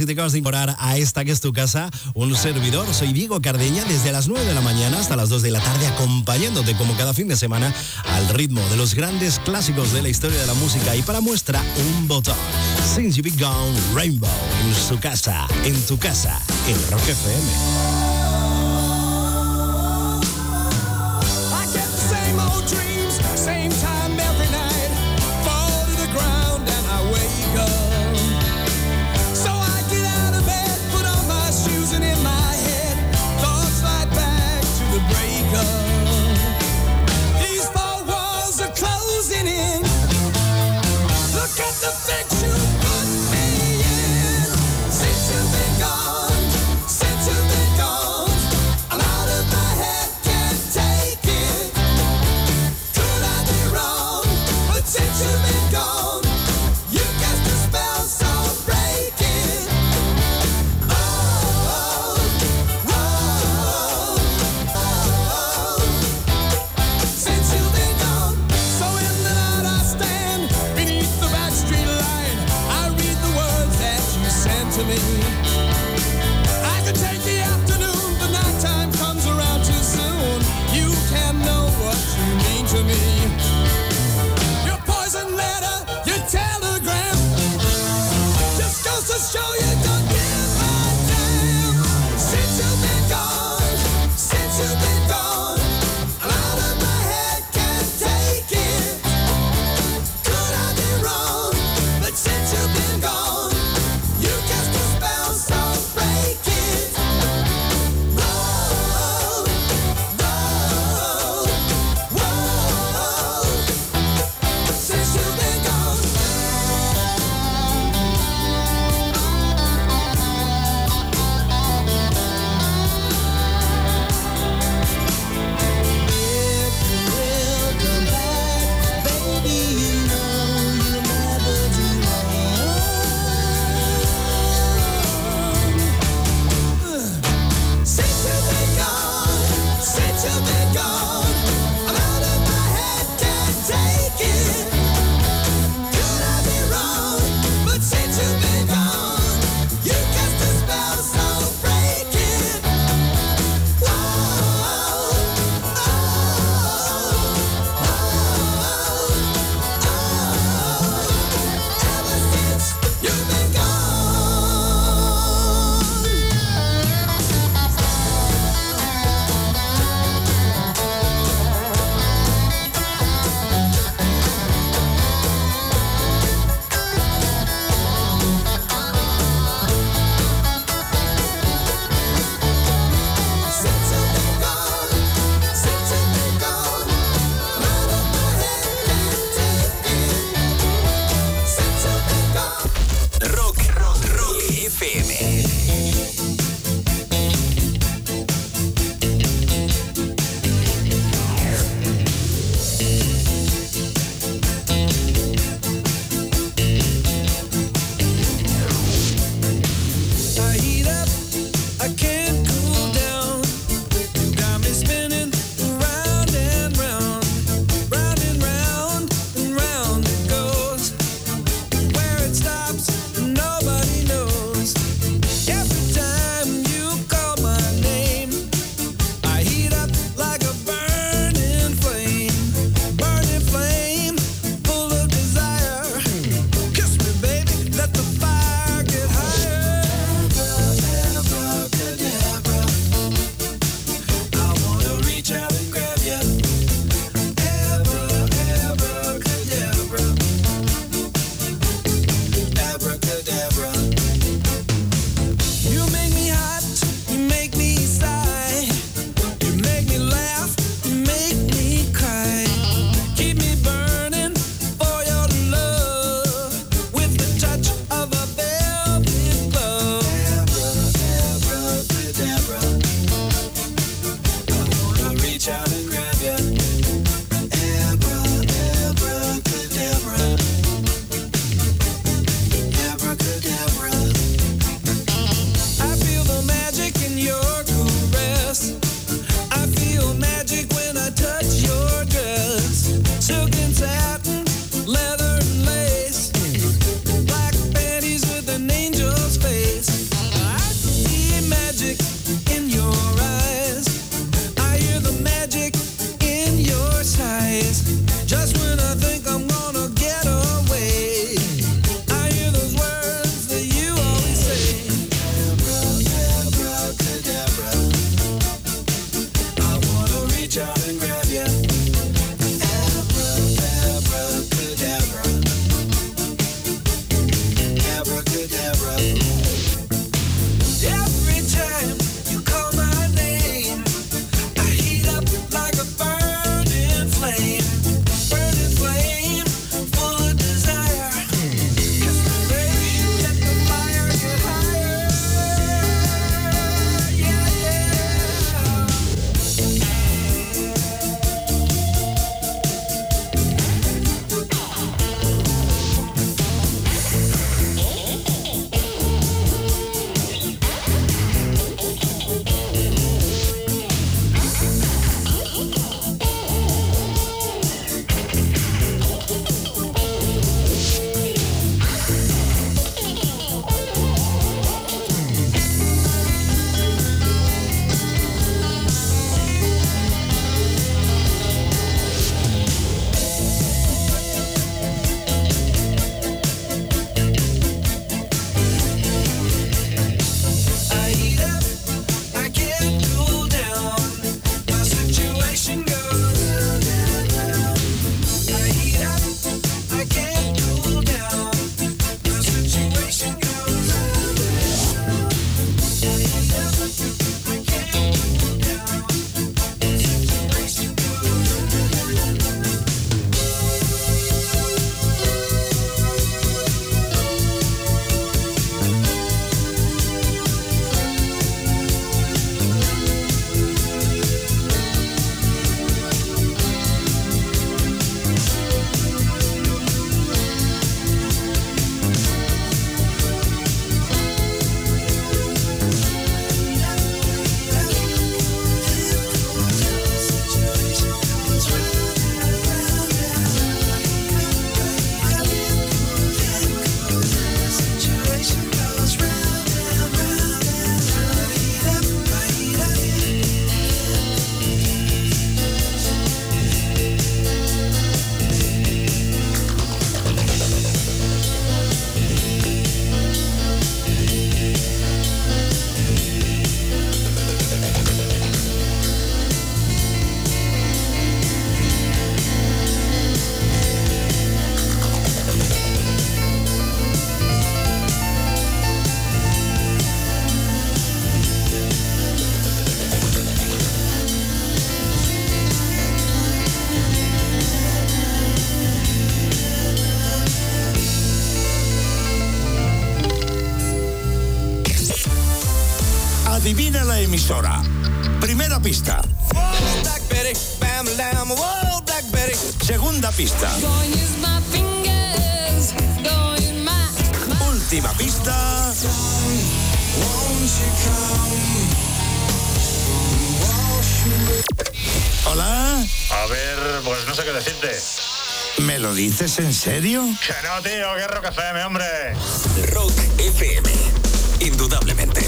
si te acabas de incorporar a esta que es tu casa, un servidor. Soy Diego Cardeña desde las 9 de la mañana hasta las 2 de la tarde acompañándote como cada fin de semana al ritmo de los grandes clásicos de la historia de la música y para muestra un botón. Since You Be Gone Rainbow en su casa, en tu casa, en Rock FM. Pista. Segunda pista. Última pista. Hola. A ver, pues no sé qué decirte. ¿Me lo dices en serio? Que no, tío, que Rock FM, hombre. Rock FM. Indudablemente.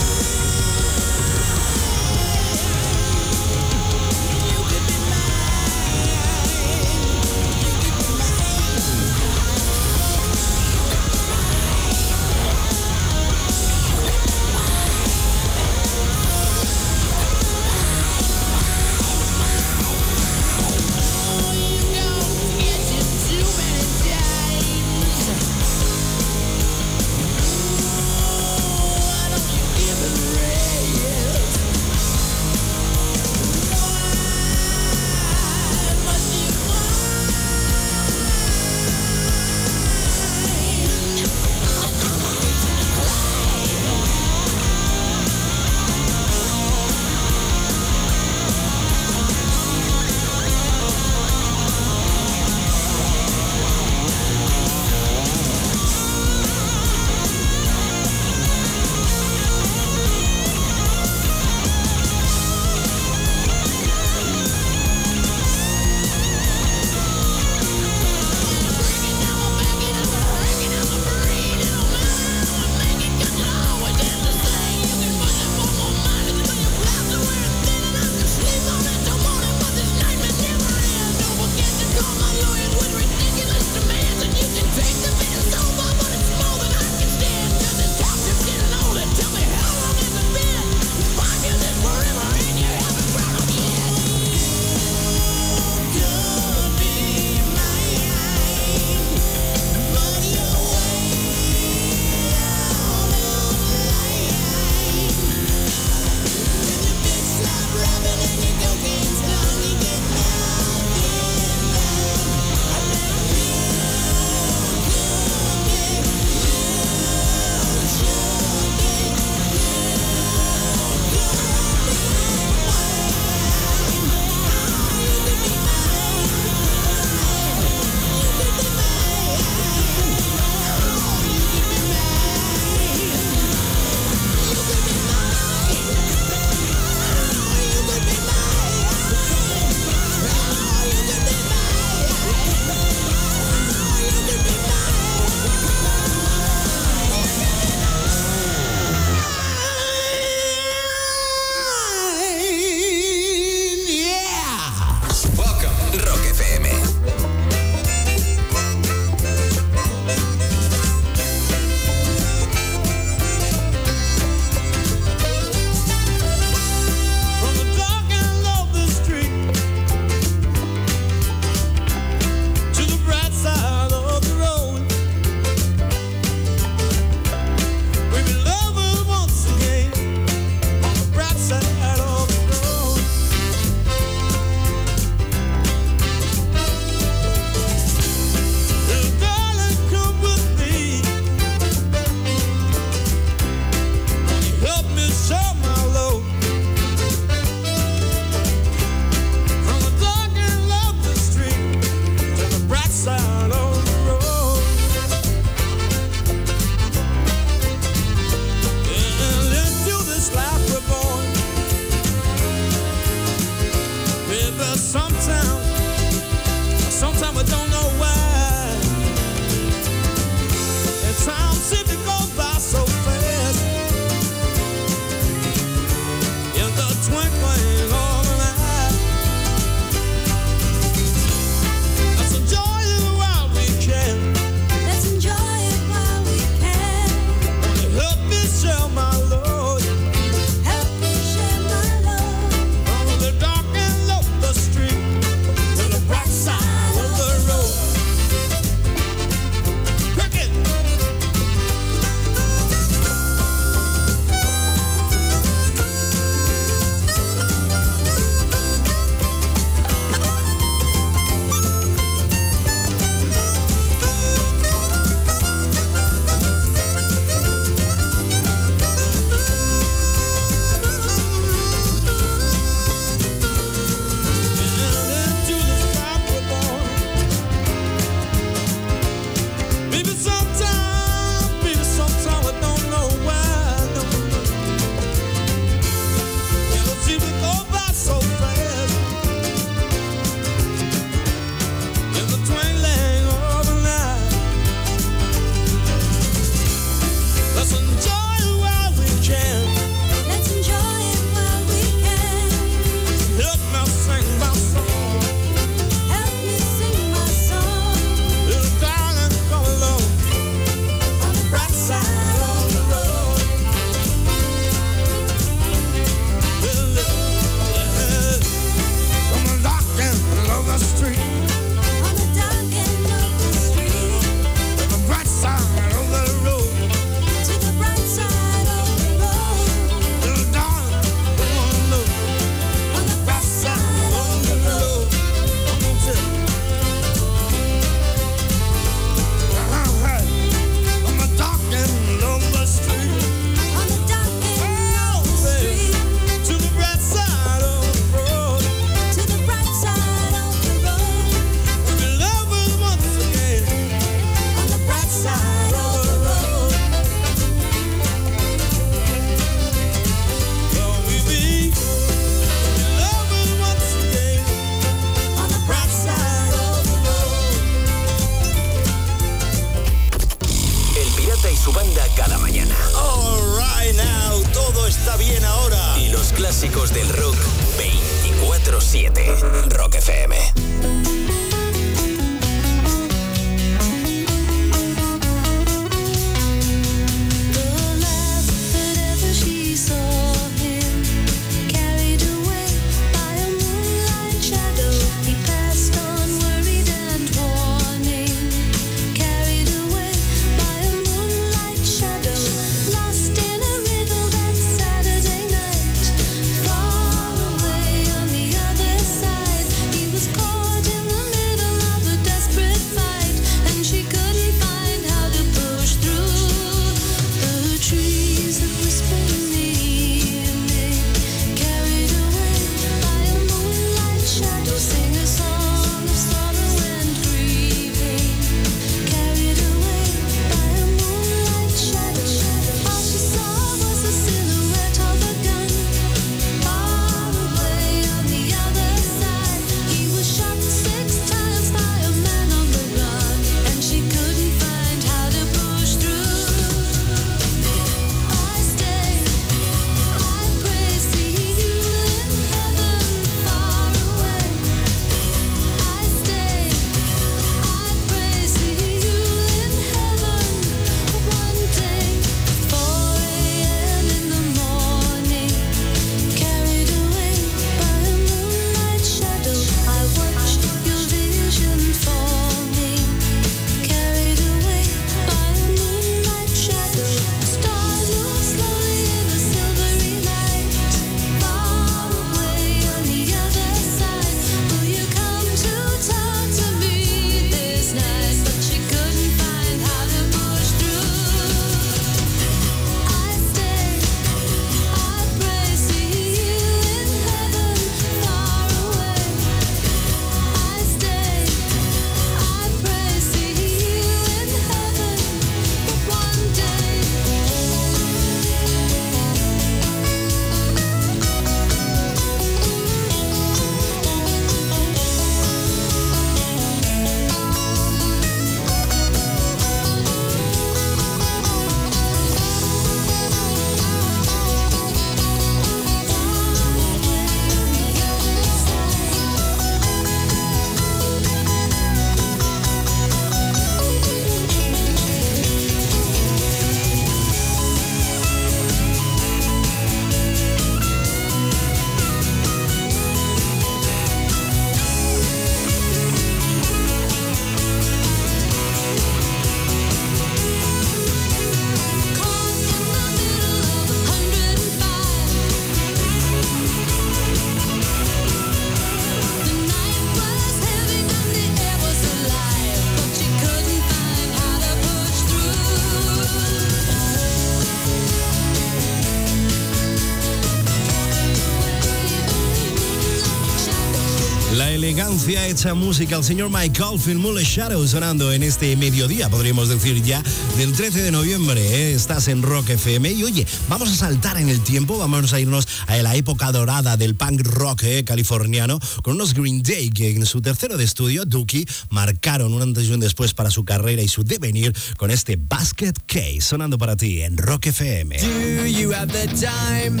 Hecha música el señor Mike Oldfield, Mule Shadow, sonando en este mediodía, podríamos decir ya, del 13 de noviembre. ¿eh? Estás en Rock FM y oye, vamos a saltar en el tiempo, vamos a irnos a la época dorada del punk rock ¿eh? californiano con unos Green Day que en su tercero de estudio, Dookie, marcaron un antes y un después para su carrera y su devenir con este Basket Case, sonando para ti en Rock FM. Do you have the time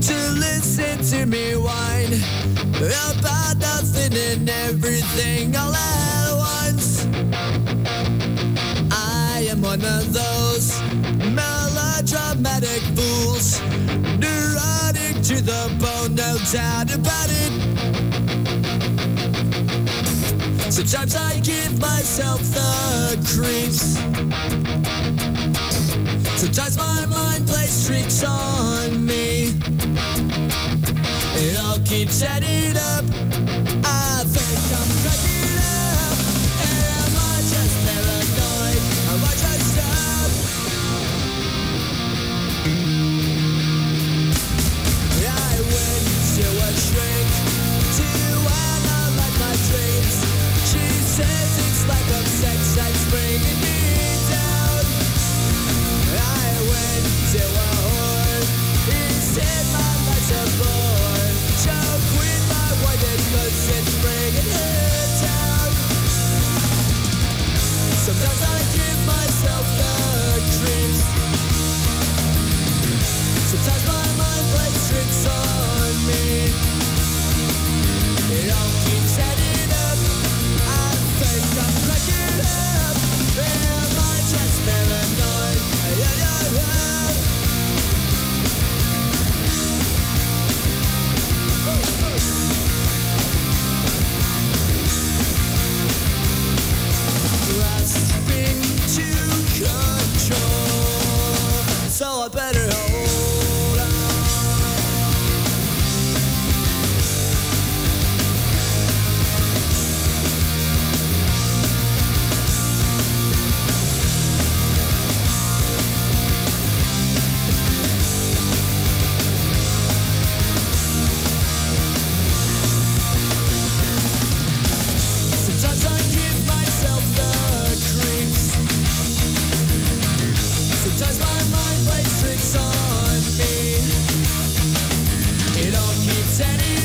to listen to me whine about nothing and everything all at once? I am one of those melodramatic fools, neurotic to the bone, no doubt about it. Sometimes I give myself the creeps. Sometimes my mind plays tricks on me. All keeps up. I think I'm cracking up. Am I just paranoid? Am I just up? I went to a shrink to analyze my dreams. She says it's like a sex that's bringing all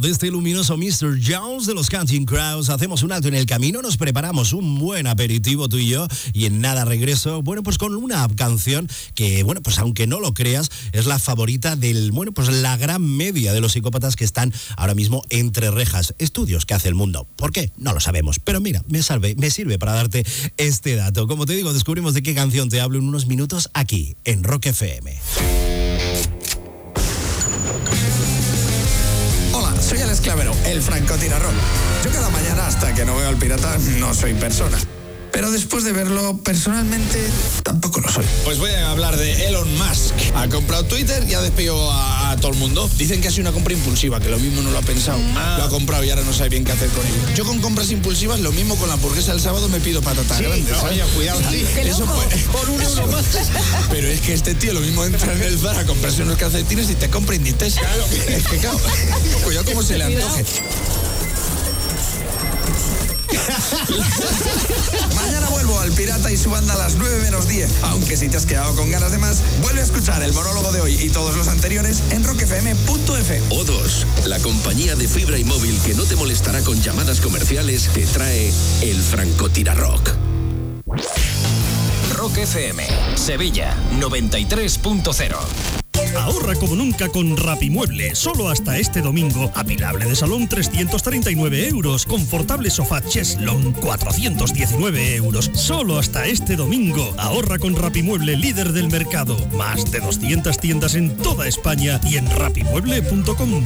de este luminoso Mr. Jones de los Counting Crows, hacemos un alto en el camino, nos preparamos un buen aperitivo tú y yo y en nada regreso, bueno, pues con una canción que, bueno, pues aunque no lo creas, es la favorita del, bueno, pues la gran media de los psicópatas que están ahora mismo entre rejas. Estudios que hace el mundo. ¿Por qué? No lo sabemos. Pero mira, me, salve, me sirve para darte este dato. Como te digo, descubrimos de qué canción te hablo en unos minutos aquí, en Rock FM. Esclavero, el francotirador. Yo cada mañana hasta que no veo al pirata no soy persona. Pero después de verlo, personalmente, tampoco lo soy. Pues voy a hablar de Elon Musk. Ha comprado Twitter y ha despedido a, a todo el mundo. Dicen que ha sido una compra impulsiva, que lo mismo no lo ha pensado. Lo ha comprado y ahora no sabe bien qué hacer con ello. Yo con compras impulsivas, lo mismo con la hamburguesa del sábado me pido patatas grandes. Oye, cuidado, sí. Eso fue- Por un euro más. Pero es que este tío lo mismo entra en el Zara a comprarse unos calcetines y te compra Inditex. Claro. Es que claro, cuidado como se le antoje. Pirata y su banda a las 9 menos 10. Aunque si te has quedado con ganas de más, vuelve a escuchar el monólogo de hoy y todos los anteriores en rockfm.fm. O2, la compañía de fibra y móvil que no te molestará con llamadas comerciales, te trae el Francotira Rock. Rock FM, Sevilla 93.0. Ahorra como nunca con Rapimueble. Solo hasta este domingo. Apilable de salón 339 euros. Confortable sofá Cheslon 419 euros. Solo hasta este domingo. Ahorra con Rapimueble, líder del mercado. Más de 200 tiendas en toda España y en rapimueble.com.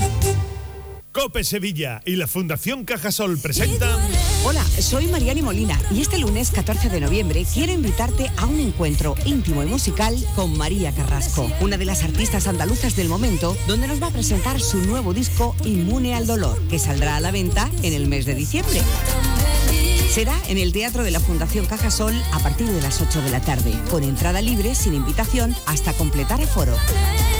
Cope Sevilla y la Fundación Cajasol presentan Hola, soy Mariani Molina y este lunes 14 de noviembre quiero invitarte a un encuentro íntimo y musical con María Carrasco, una de las artistas andaluzas del momento, donde nos va a presentar su nuevo disco Inmune al Dolor, que saldrá a la venta en el mes de diciembre. Será en el Teatro de la Fundación Cajasol a partir de las 8 de la tarde, con entrada libre sin invitación hasta completar aforo. I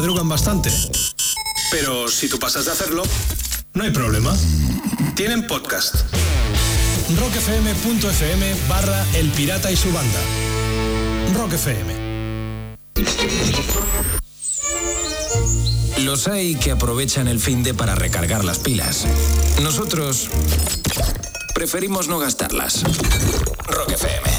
madrugan bastante. Pero si tú pasas de hacerlo, no hay problema. Tienen podcast. rockfm.fm barra El Pirata y su banda. Rock FM. Los hay que aprovechan el fin de para recargar las pilas. Nosotros preferimos no gastarlas. Rock FM.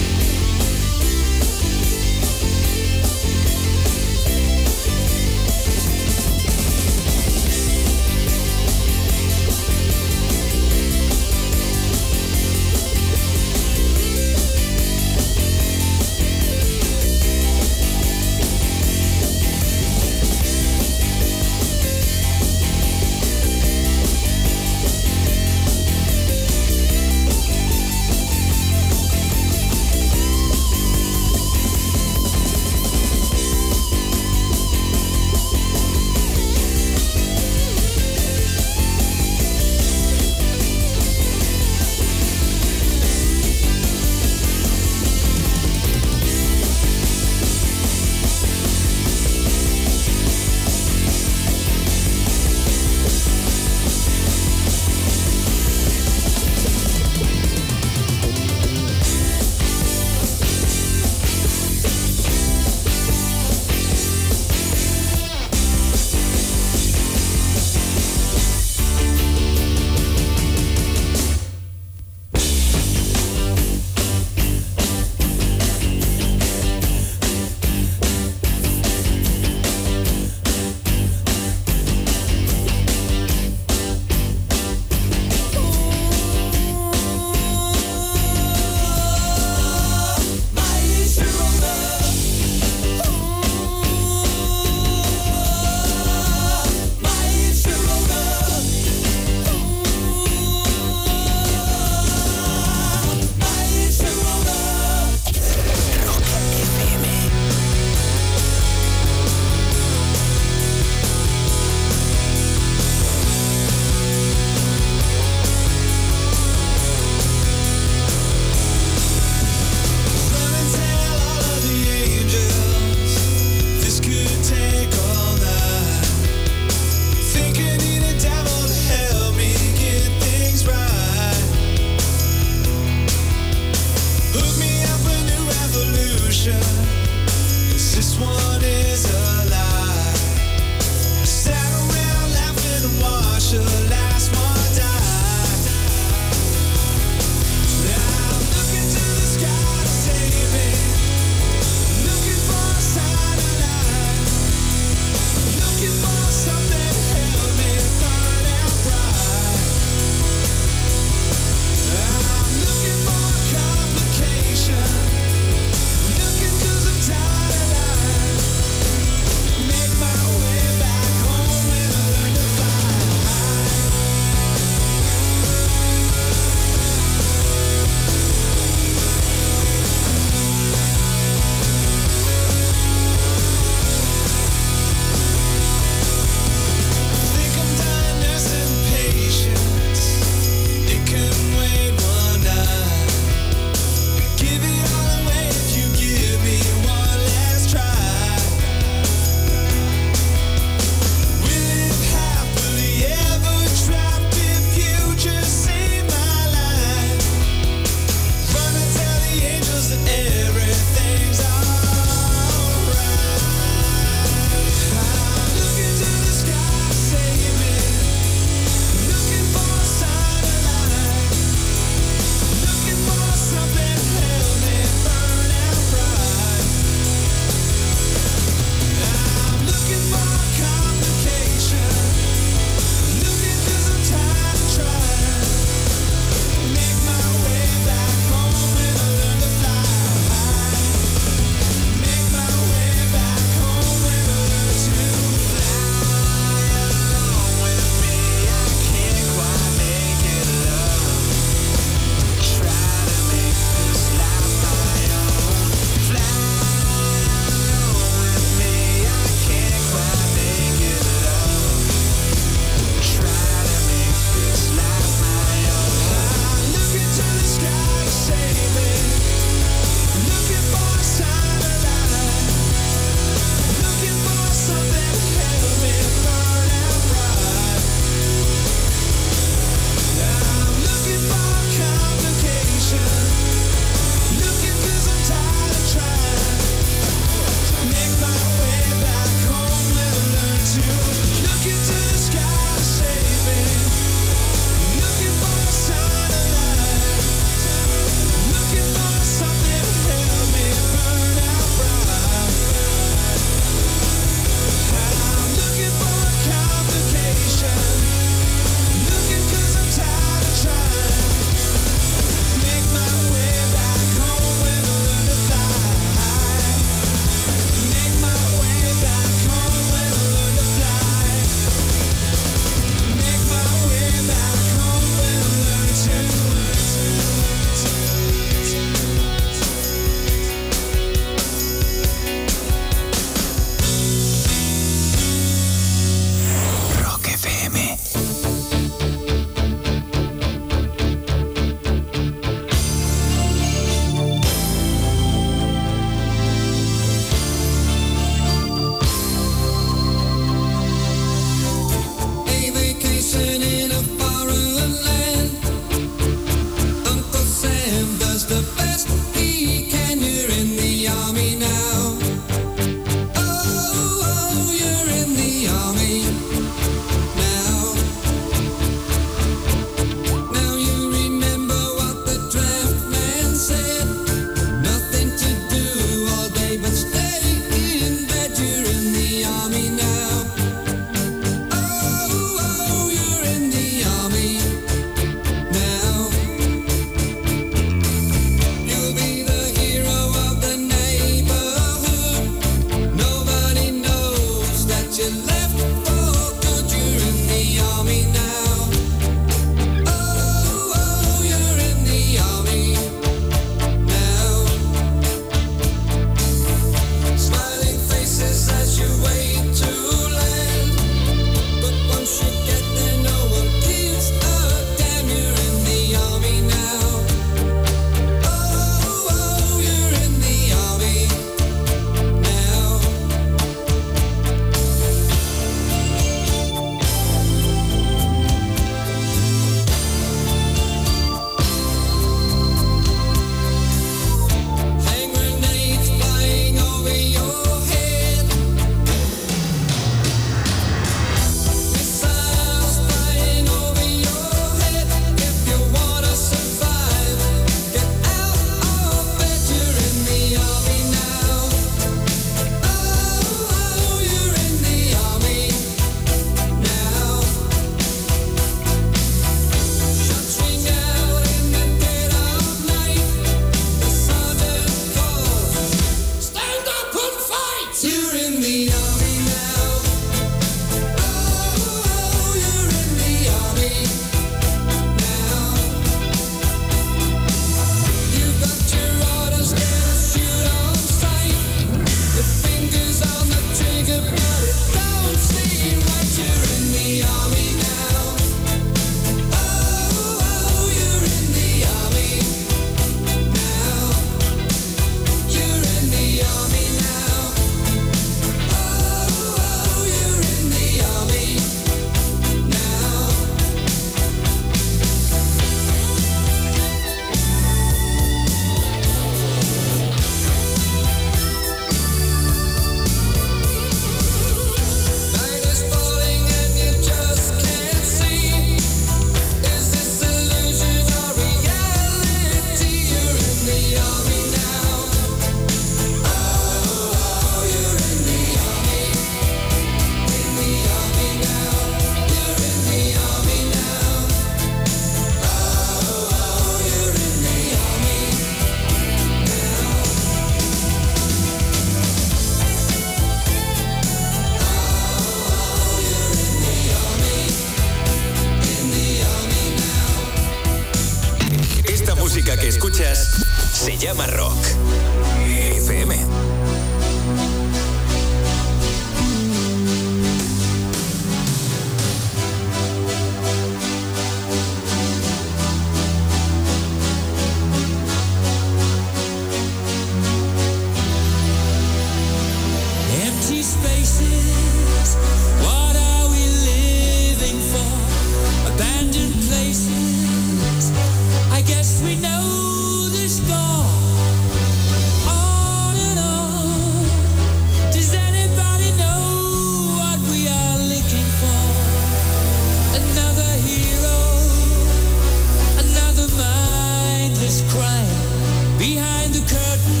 crying behind the curtain.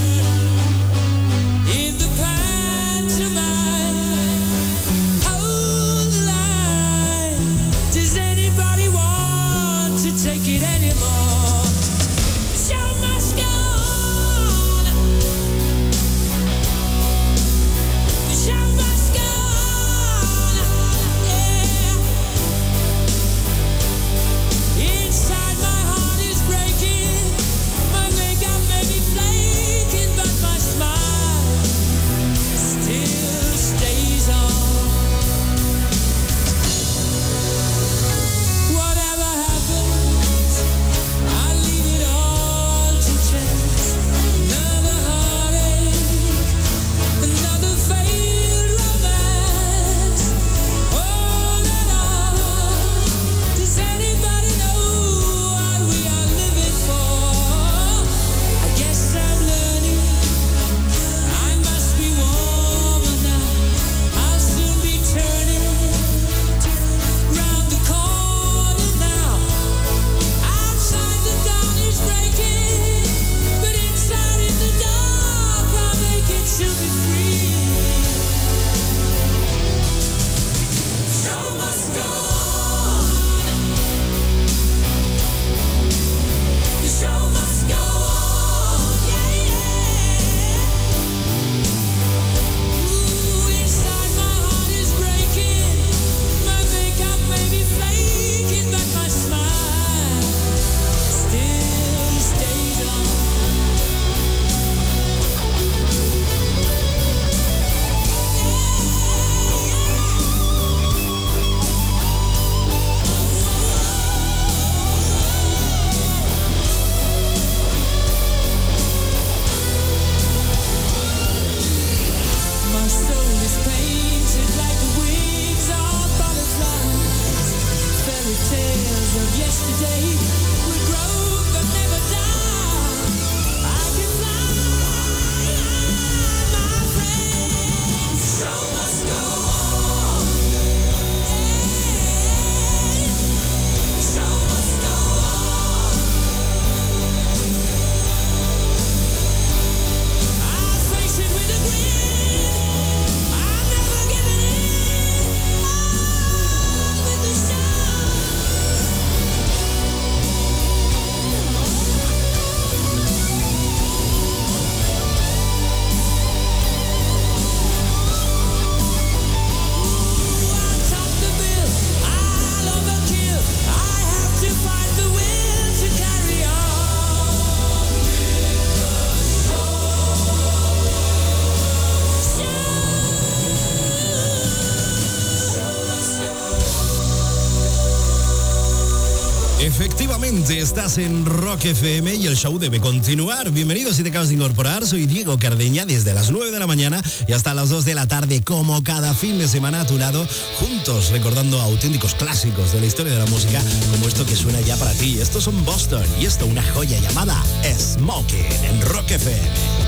gente, estás en Rock FM y el show debe continuar. Bienvenidos si te acabas de incorporar, soy Diego Cardeña desde las 9 de la mañana y hasta las 2 de la tarde, como cada fin de semana a tu lado, juntos recordando auténticos clásicos de la historia de la música, como esto que suena ya para ti. Estos son Boston y esto una joya llamada Smoking en Rock FM.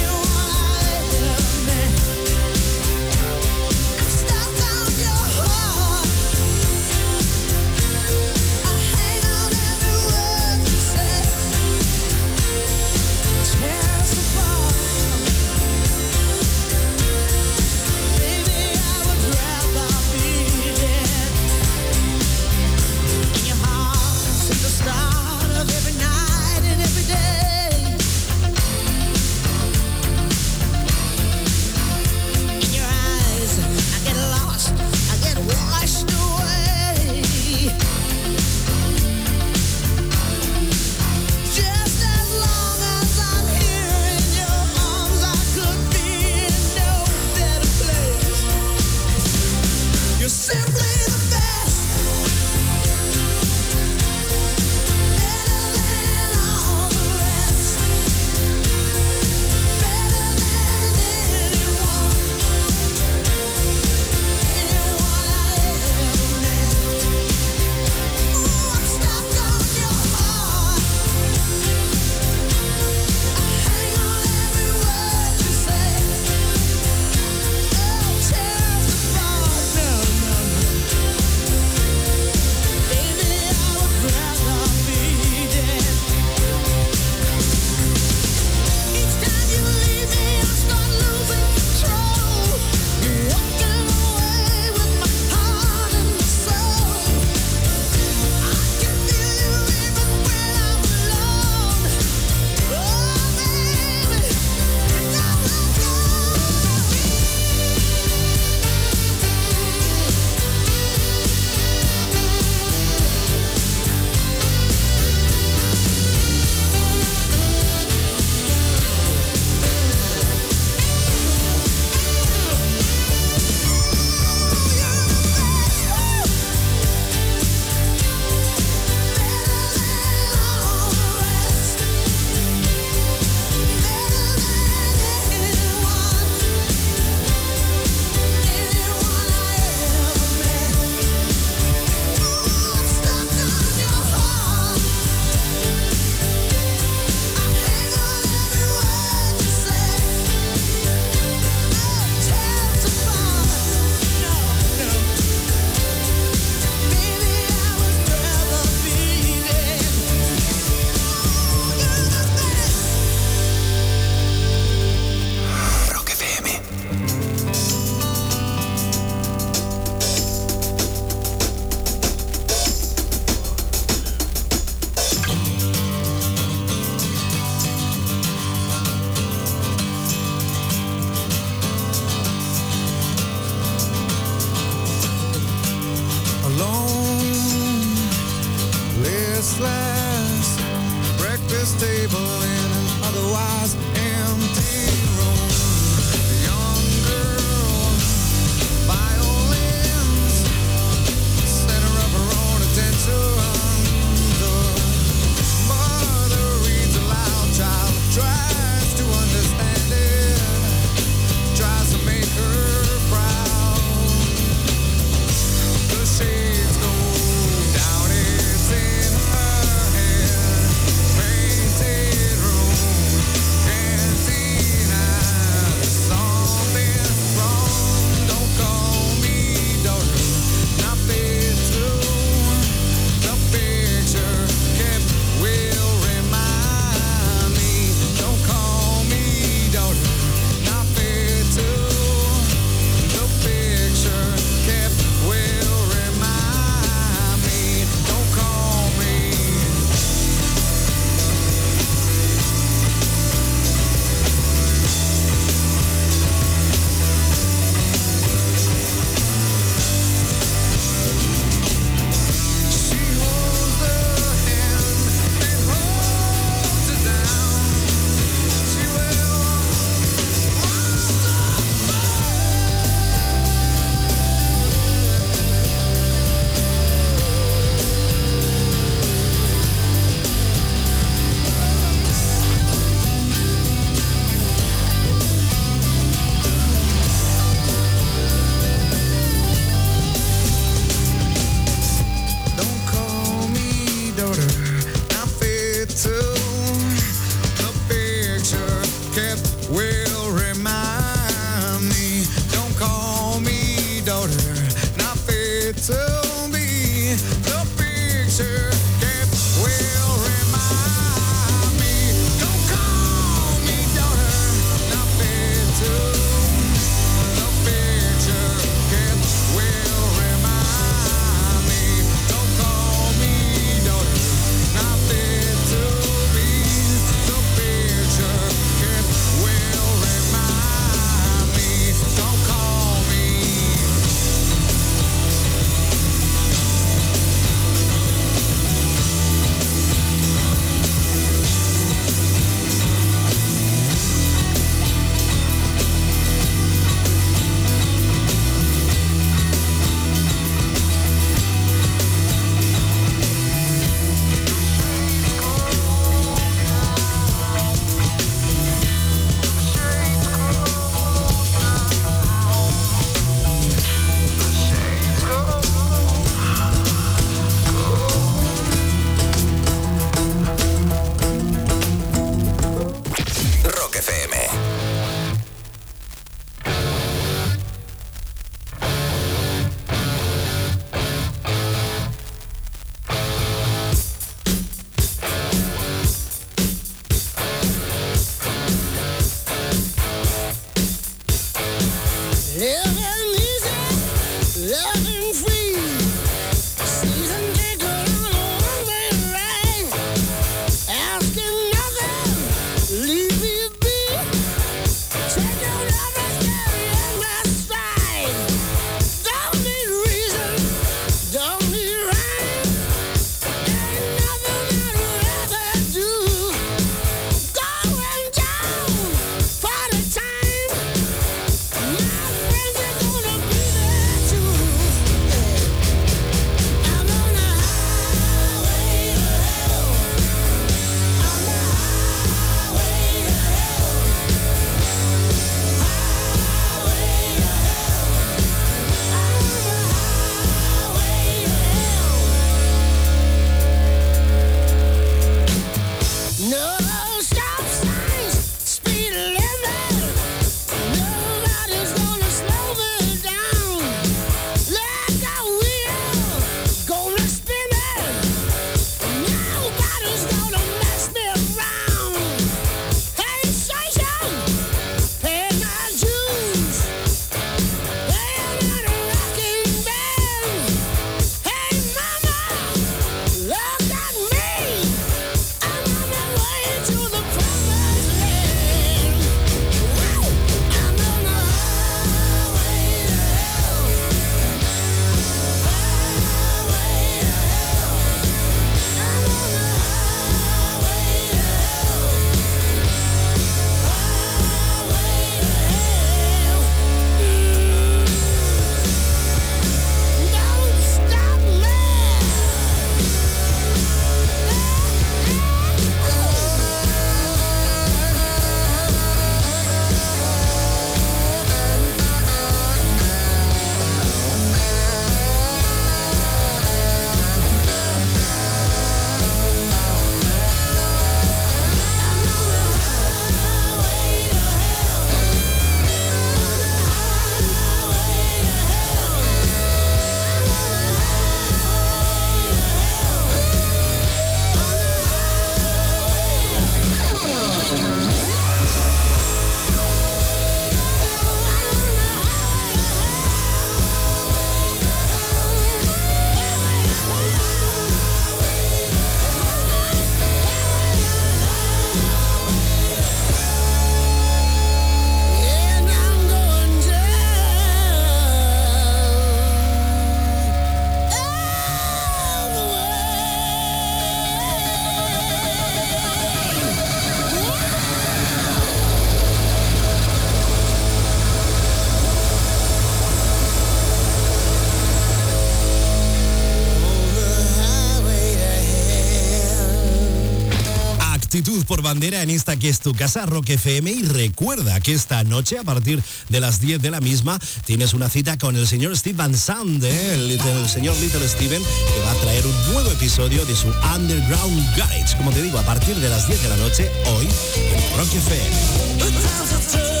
actitud por bandera en esta que es tu casa Rock FM y recuerda que esta noche a partir de las 10 de la misma tienes una cita con el señor Steven Sand, el, señor Little Steven, que va a traer un nuevo episodio de su Underground Garage, como te digo, a partir de las 10 de la noche hoy en Rock FM.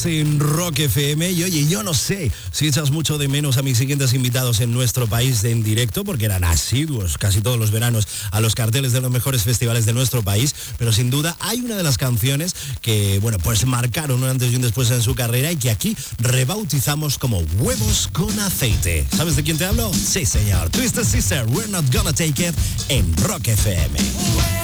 estás en Rock FM y oye, yo no sé si echas mucho de menos a mis siguientes invitados en nuestro país de en directo, porque eran asiduos casi todos los veranos a los carteles de los mejores festivales de nuestro país, pero sin duda hay una de las canciones que, bueno, pues marcaron un antes y un después en su carrera y que aquí rebautizamos como huevos con aceite. ¿Sabes de quién te hablo? Sí, señor. Twisted Sister, We're Not Gonna Take It en Rock FM.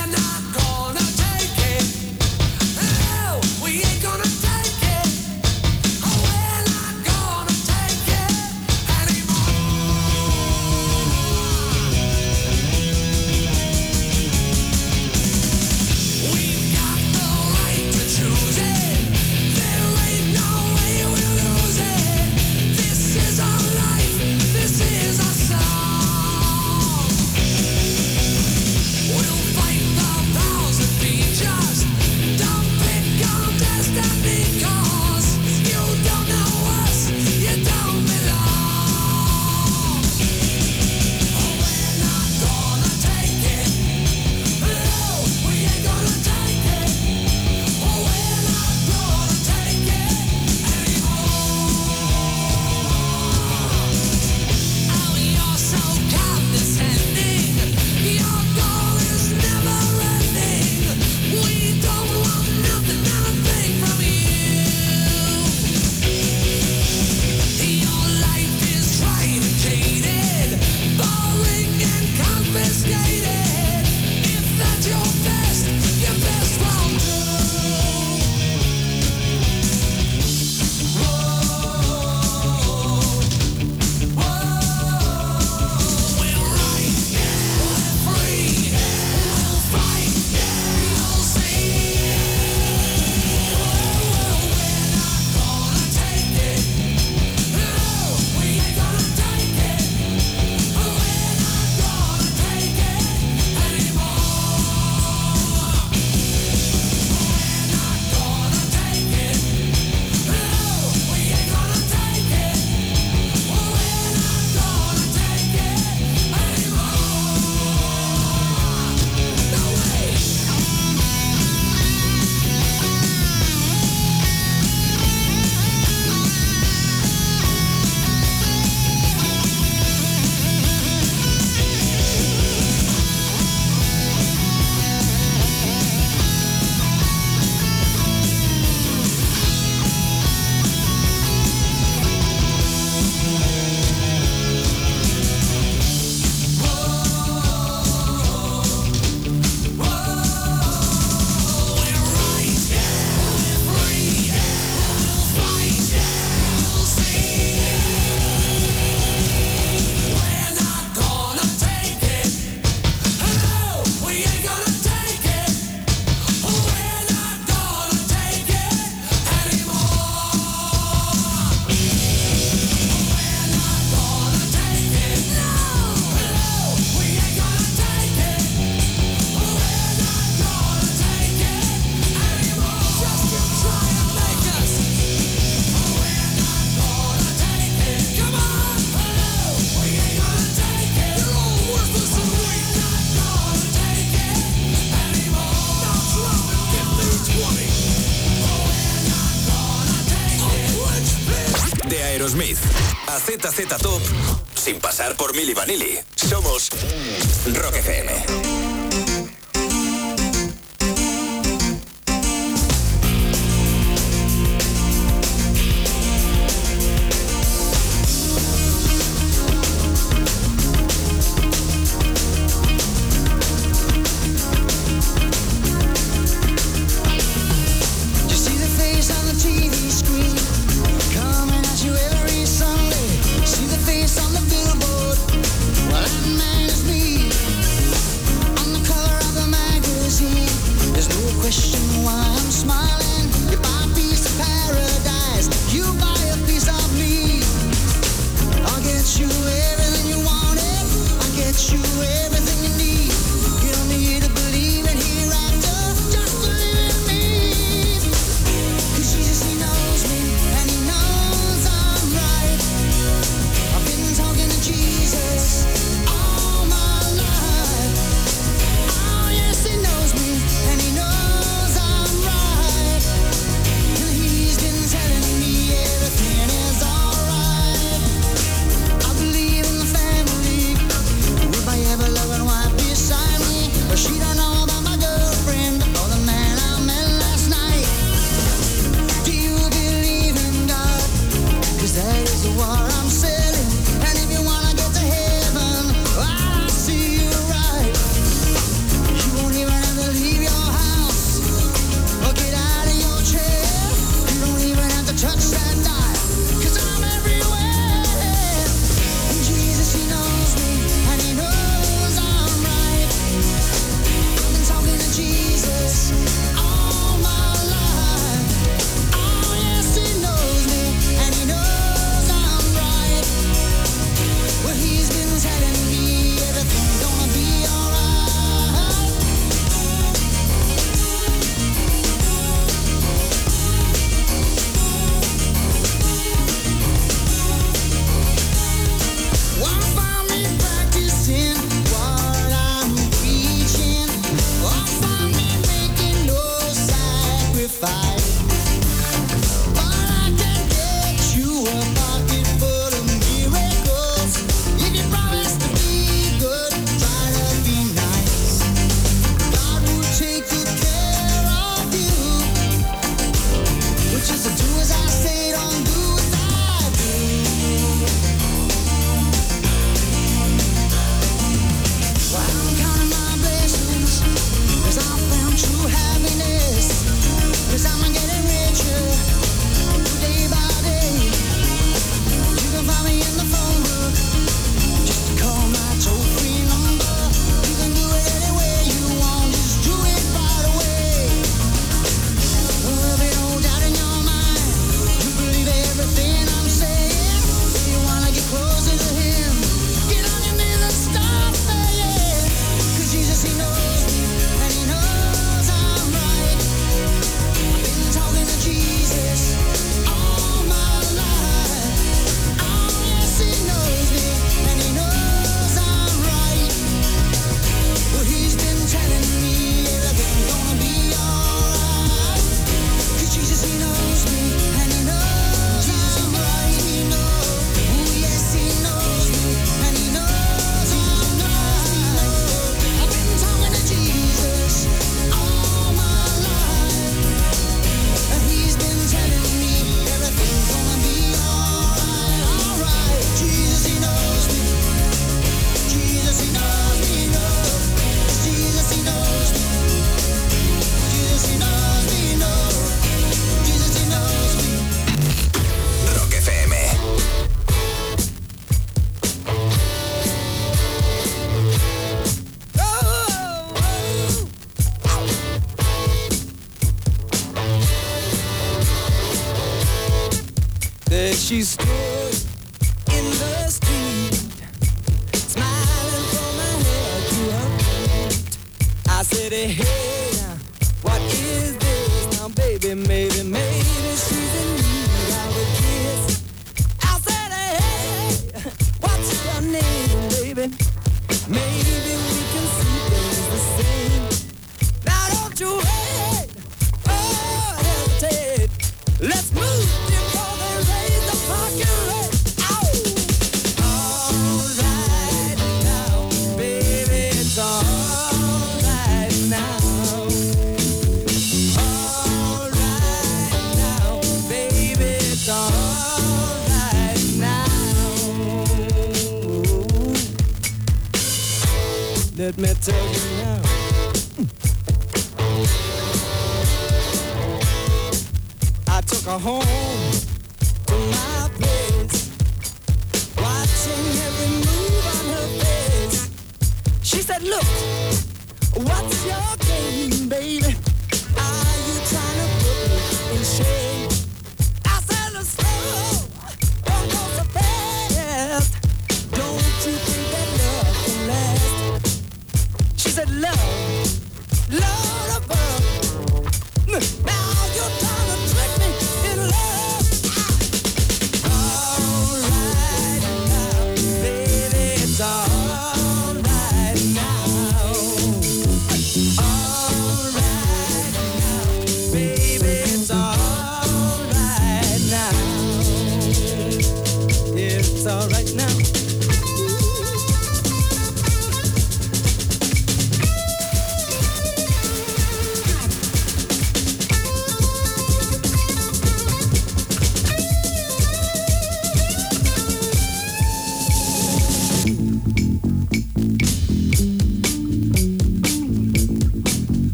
Mili Vanilli.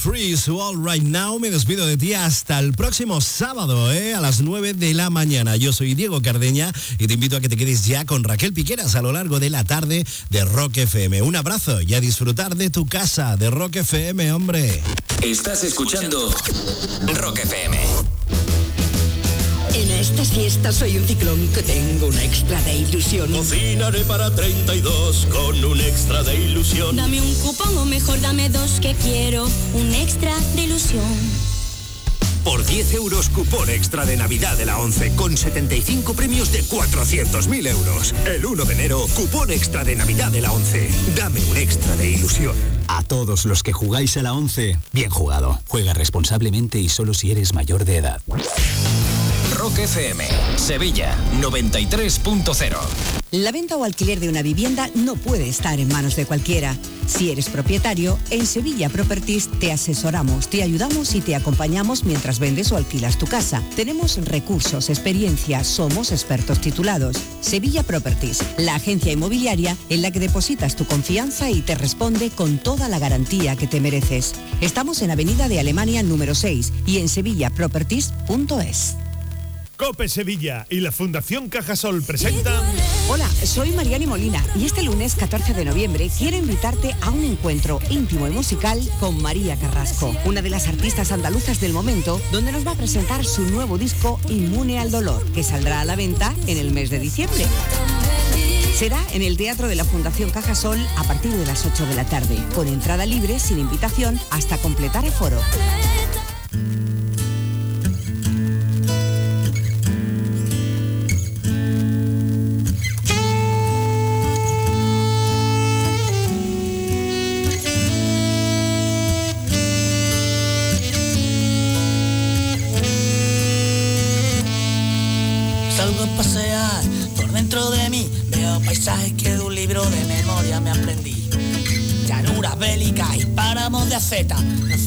Freeze All Right Now, me despido de ti hasta el próximo sábado, ¿eh? a las 9 de la mañana. Yo soy Diego Cardeña y te invito a que te quedes ya con Raquel Piqueras a lo largo de la tarde de Rock FM. Un abrazo y a disfrutar de tu casa de Rock FM, hombre. Estás escuchando Rock FM. Soy un ciclón que tengo una extra de ilusión. Cocinaré para 32 con un extra de ilusión. Dame un cupón o mejor dame dos que quiero un extra de ilusión. Por 10 euros cupón extra de Navidad de la 11 con 75 premios de 400.000 euros. El 1 de enero, cupón extra de Navidad de la 11. Dame un extra de ilusión. A todos los que jugáis a la 11, bien jugado. Juega responsablemente y solo si eres mayor de edad. Rock FM, Sevilla 93.0. La venta o alquiler de una vivienda no puede estar en manos de cualquiera. Si eres propietario, en Sevilla Properties te asesoramos, te ayudamos y te acompañamos mientras vendes o alquilas tu casa. Tenemos recursos, experiencia, somos expertos titulados. Sevilla Properties, la agencia inmobiliaria en la que depositas tu confianza y te responde con toda la garantía que te mereces. Estamos en Avenida de Alemania número 6 y en sevillaproperties.es. Cope Sevilla y la Fundación Cajasol presentan Hola, soy Mariani Molina y este lunes 14 de noviembre quiero invitarte a un encuentro íntimo y musical con María Carrasco, una de las artistas andaluzas del momento, donde nos va a presentar su nuevo disco Inmune al Dolor, que saldrá a la venta en el mes de diciembre. Será en el Teatro de la Fundación Cajasol a partir de las 8 de la tarde, con entrada libre sin invitación hasta completar el foro.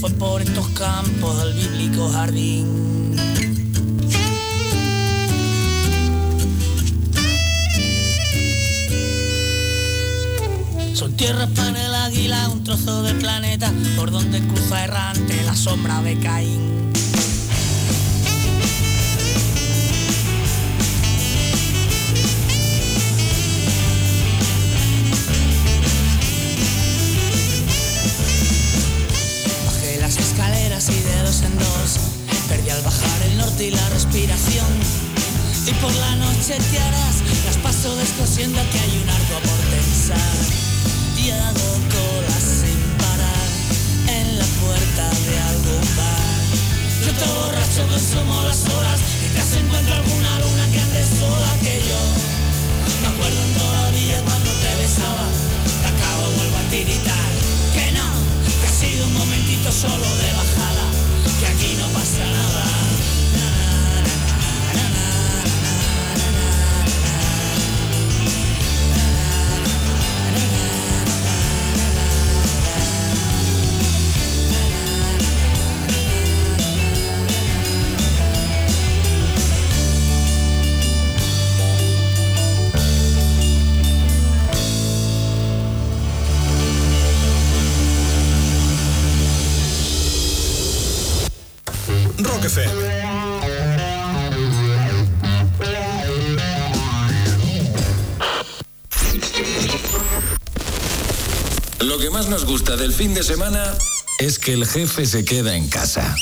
Fue por estos campos del bíblico jardín. Son tierras para el águila, un trozo de planeta por donde cruza errante la sombra de Caín. Harás Las paso descosiendo que gusta del fin de semana es que el jefe se queda en casa.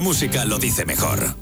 Música lo dice mejor.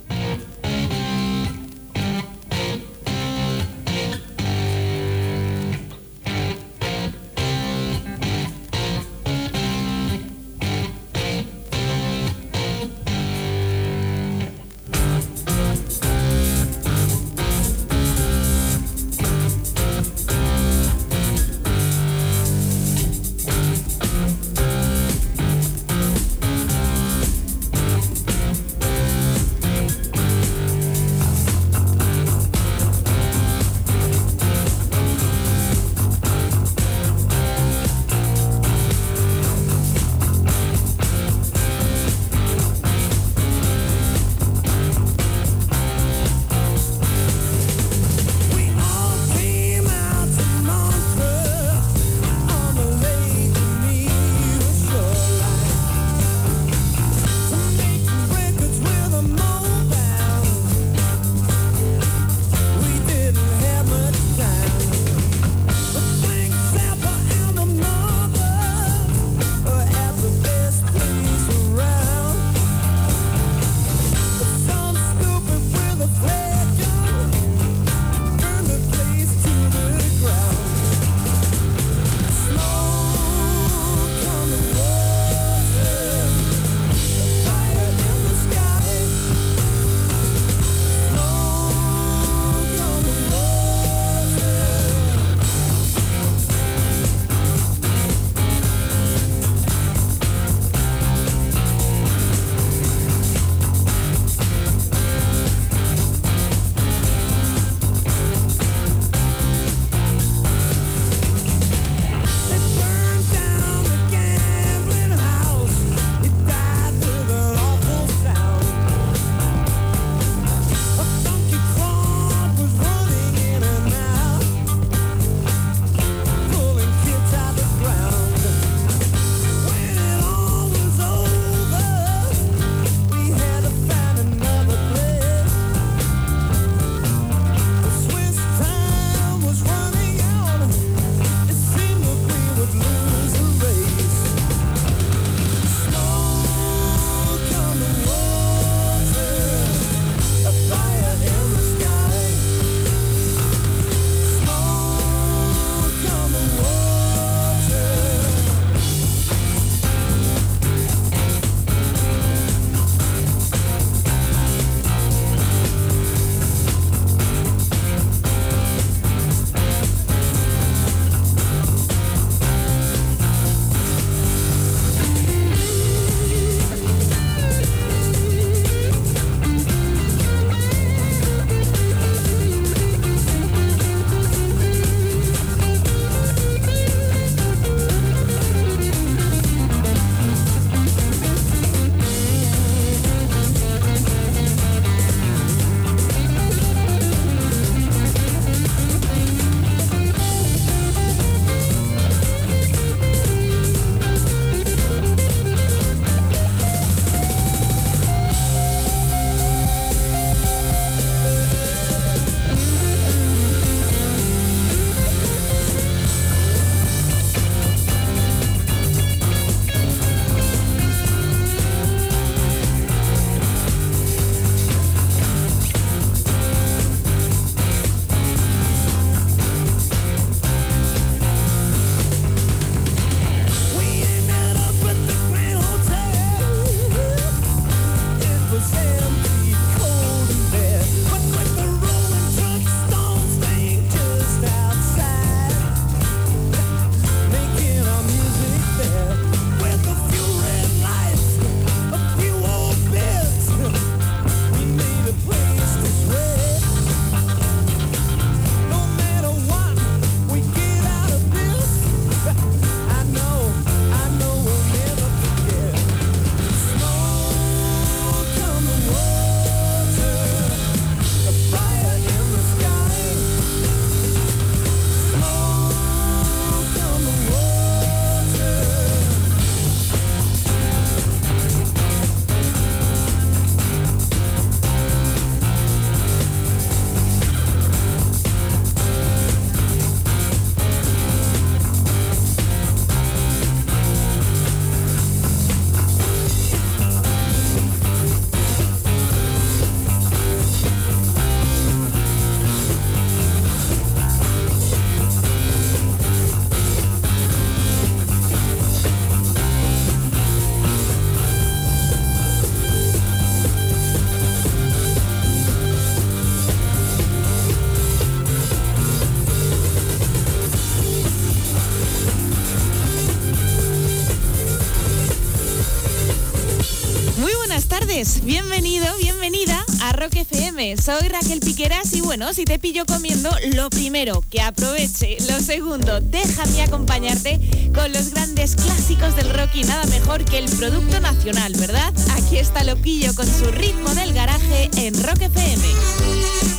Bienvenido, bienvenida a Rock FM. Soy Raquel Piqueras y bueno, si te pillo comiendo, lo primero, que aproveche. Lo segundo, déjame acompañarte con los grandes clásicos del rock y nada mejor que el producto nacional, ¿verdad? Aquí está Loquillo con su ritmo del garaje en Rock FM.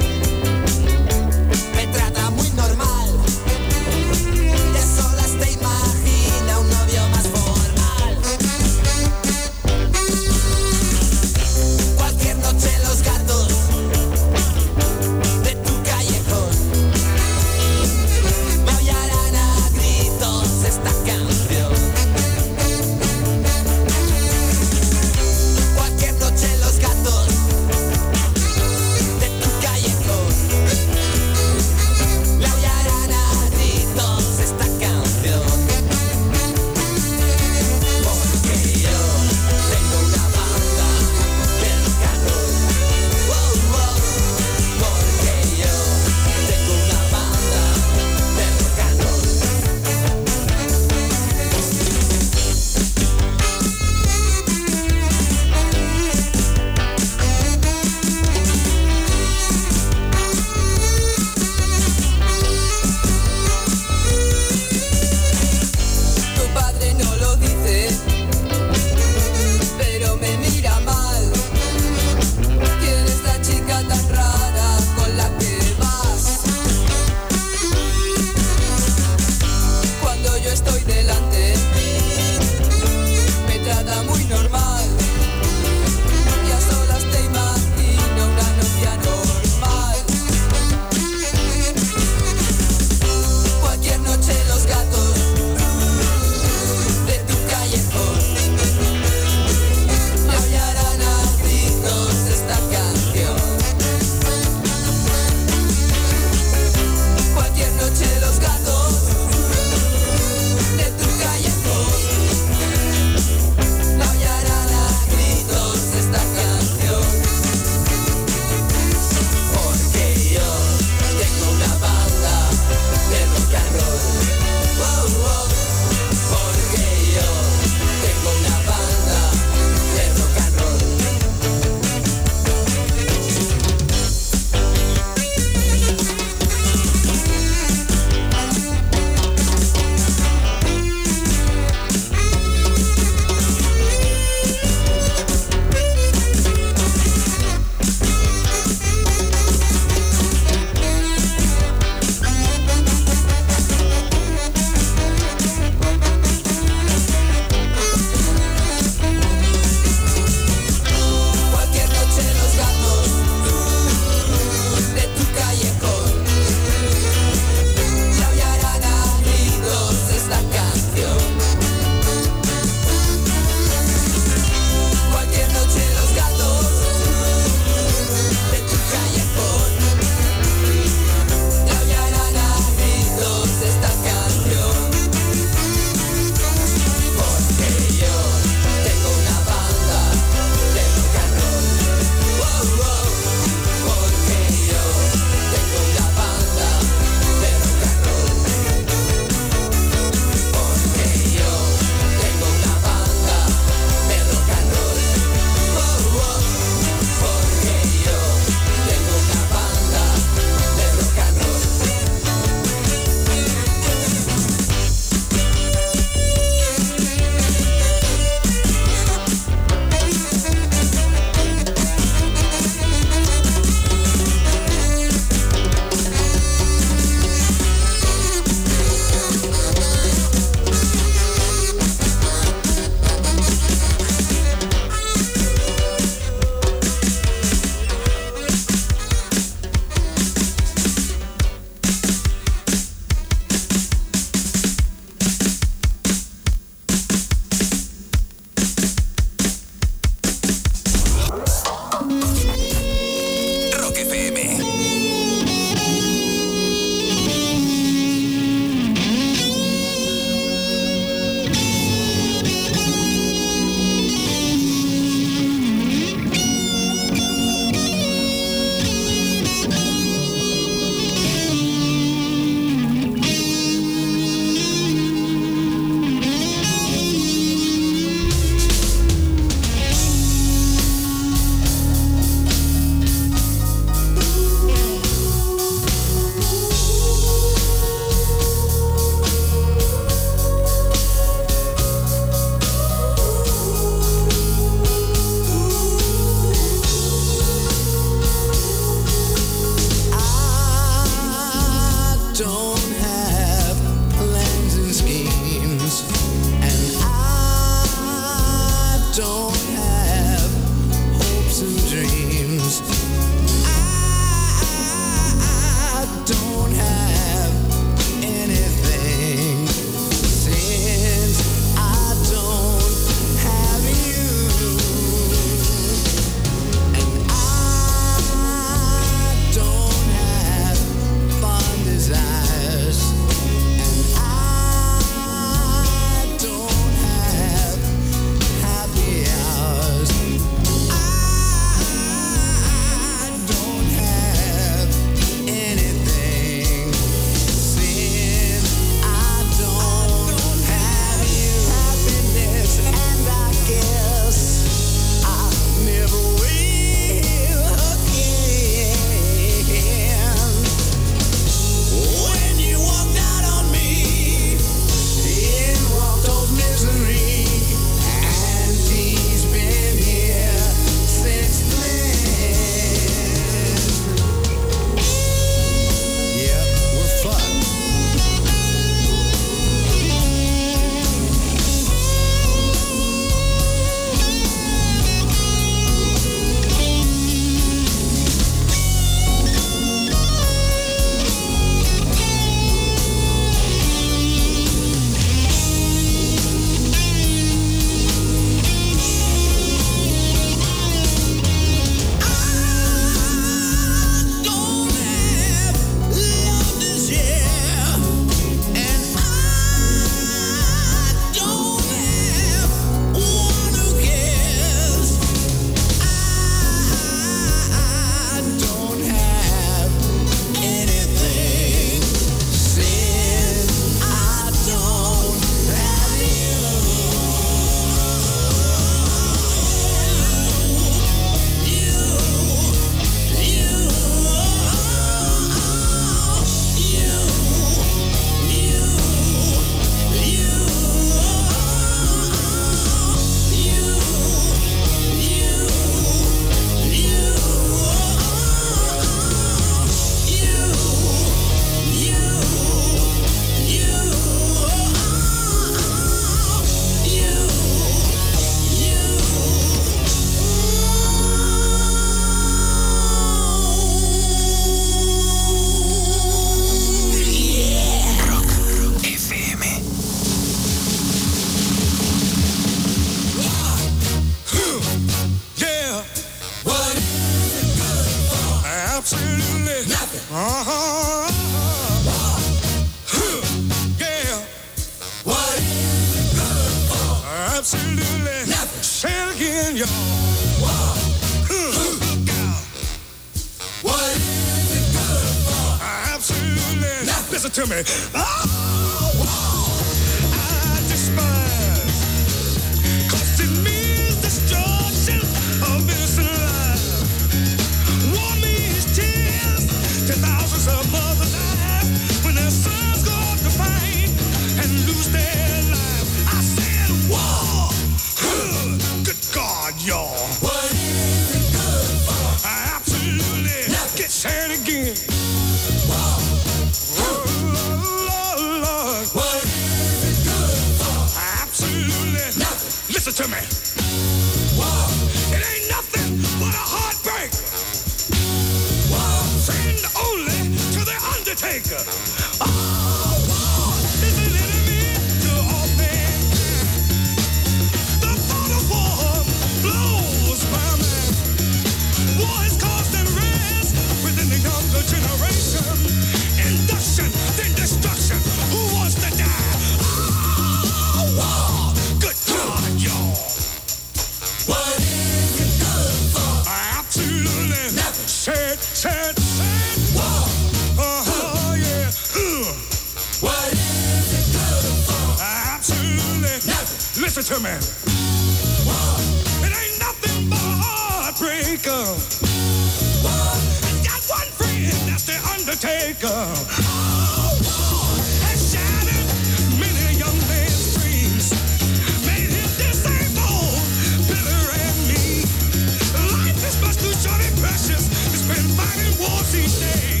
precious. It's been fighting wars each day.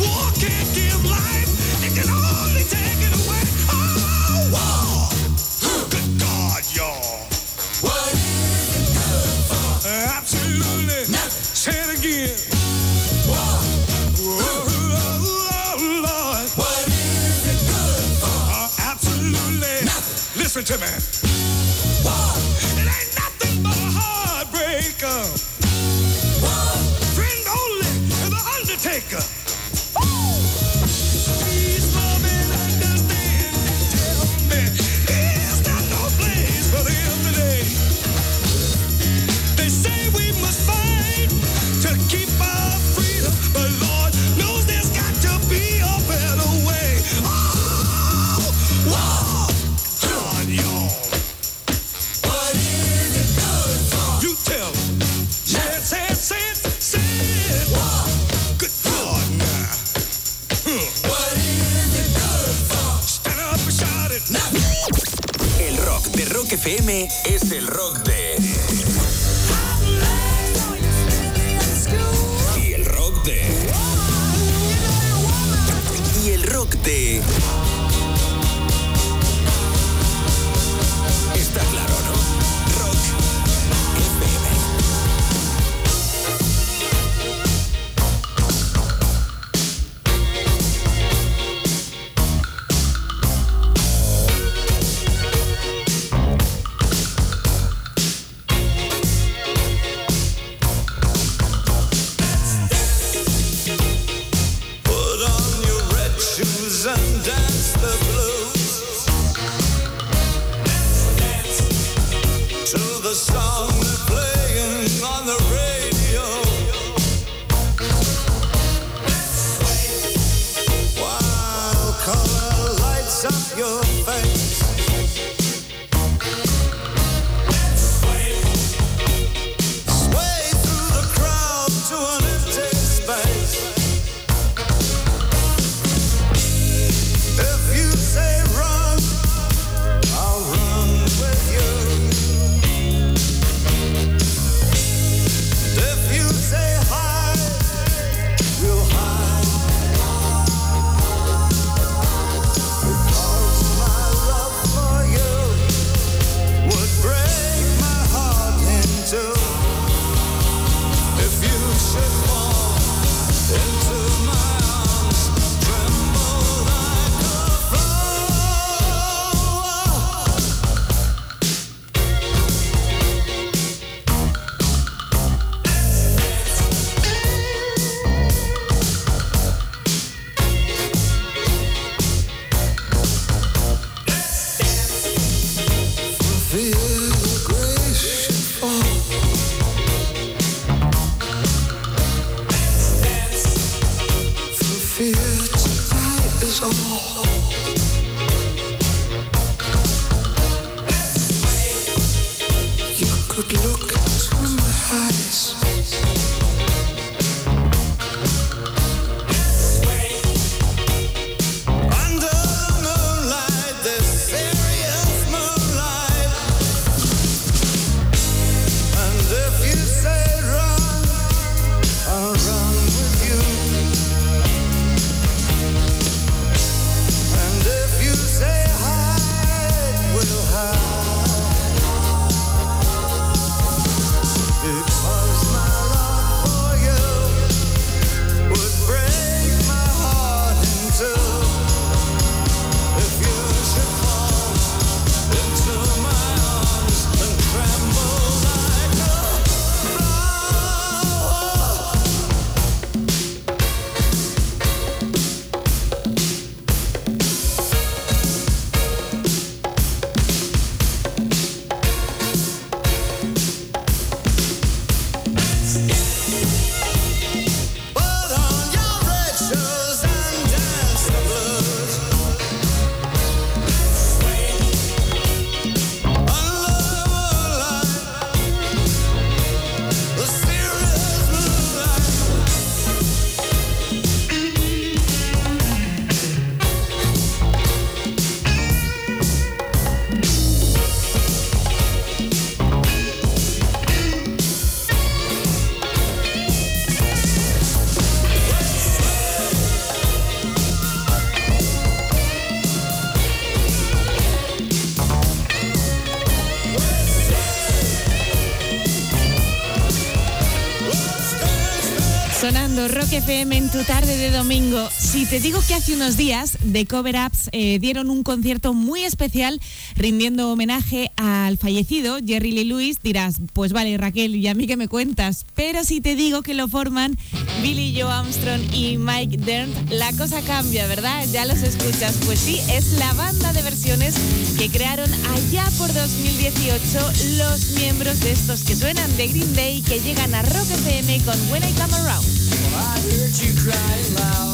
War can't give life, it can only take it away. Oh, war! Good God, y'all. What is it good for? Absolutely. Nothing. Say it again. War. Oh, Lord. What is it good for? Uh, absolutely. Nothing. Listen to me. Rock FM en tu tarde de domingo. Si te digo que hace unos días The Cover Ups eh, dieron un concierto muy especial rindiendo homenaje al fallecido Jerry Lee Lewis, dirás, pues vale Raquel, ¿y a mí que me cuentas? Pero si te digo que lo forman Billy Joe Armstrong y Mike Dern, la cosa cambia, ¿verdad? Ya los escuchas. Pues sí, es la banda de versiones que crearon allá por 2018 los miembros de estos que suenan de Green Day que llegan a Rock FM con When I Come Around. you crying loud.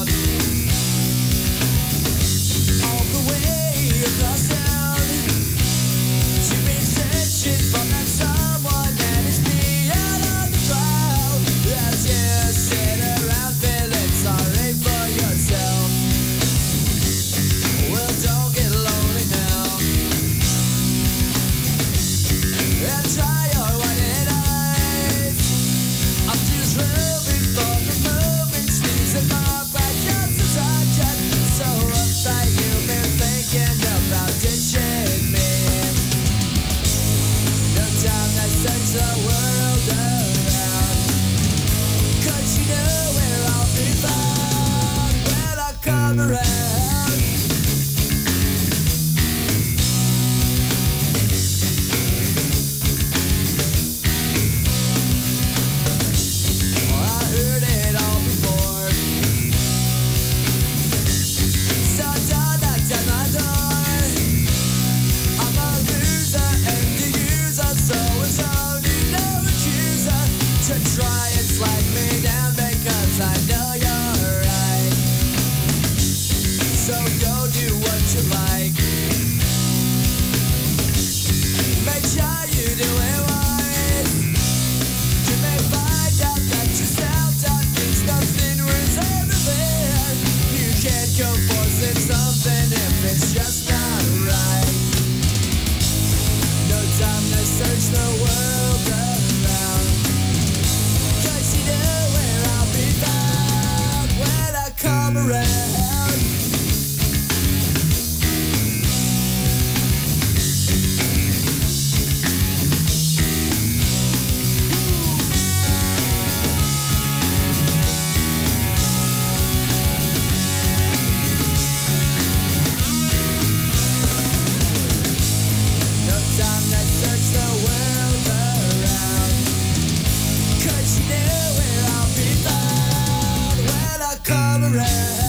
around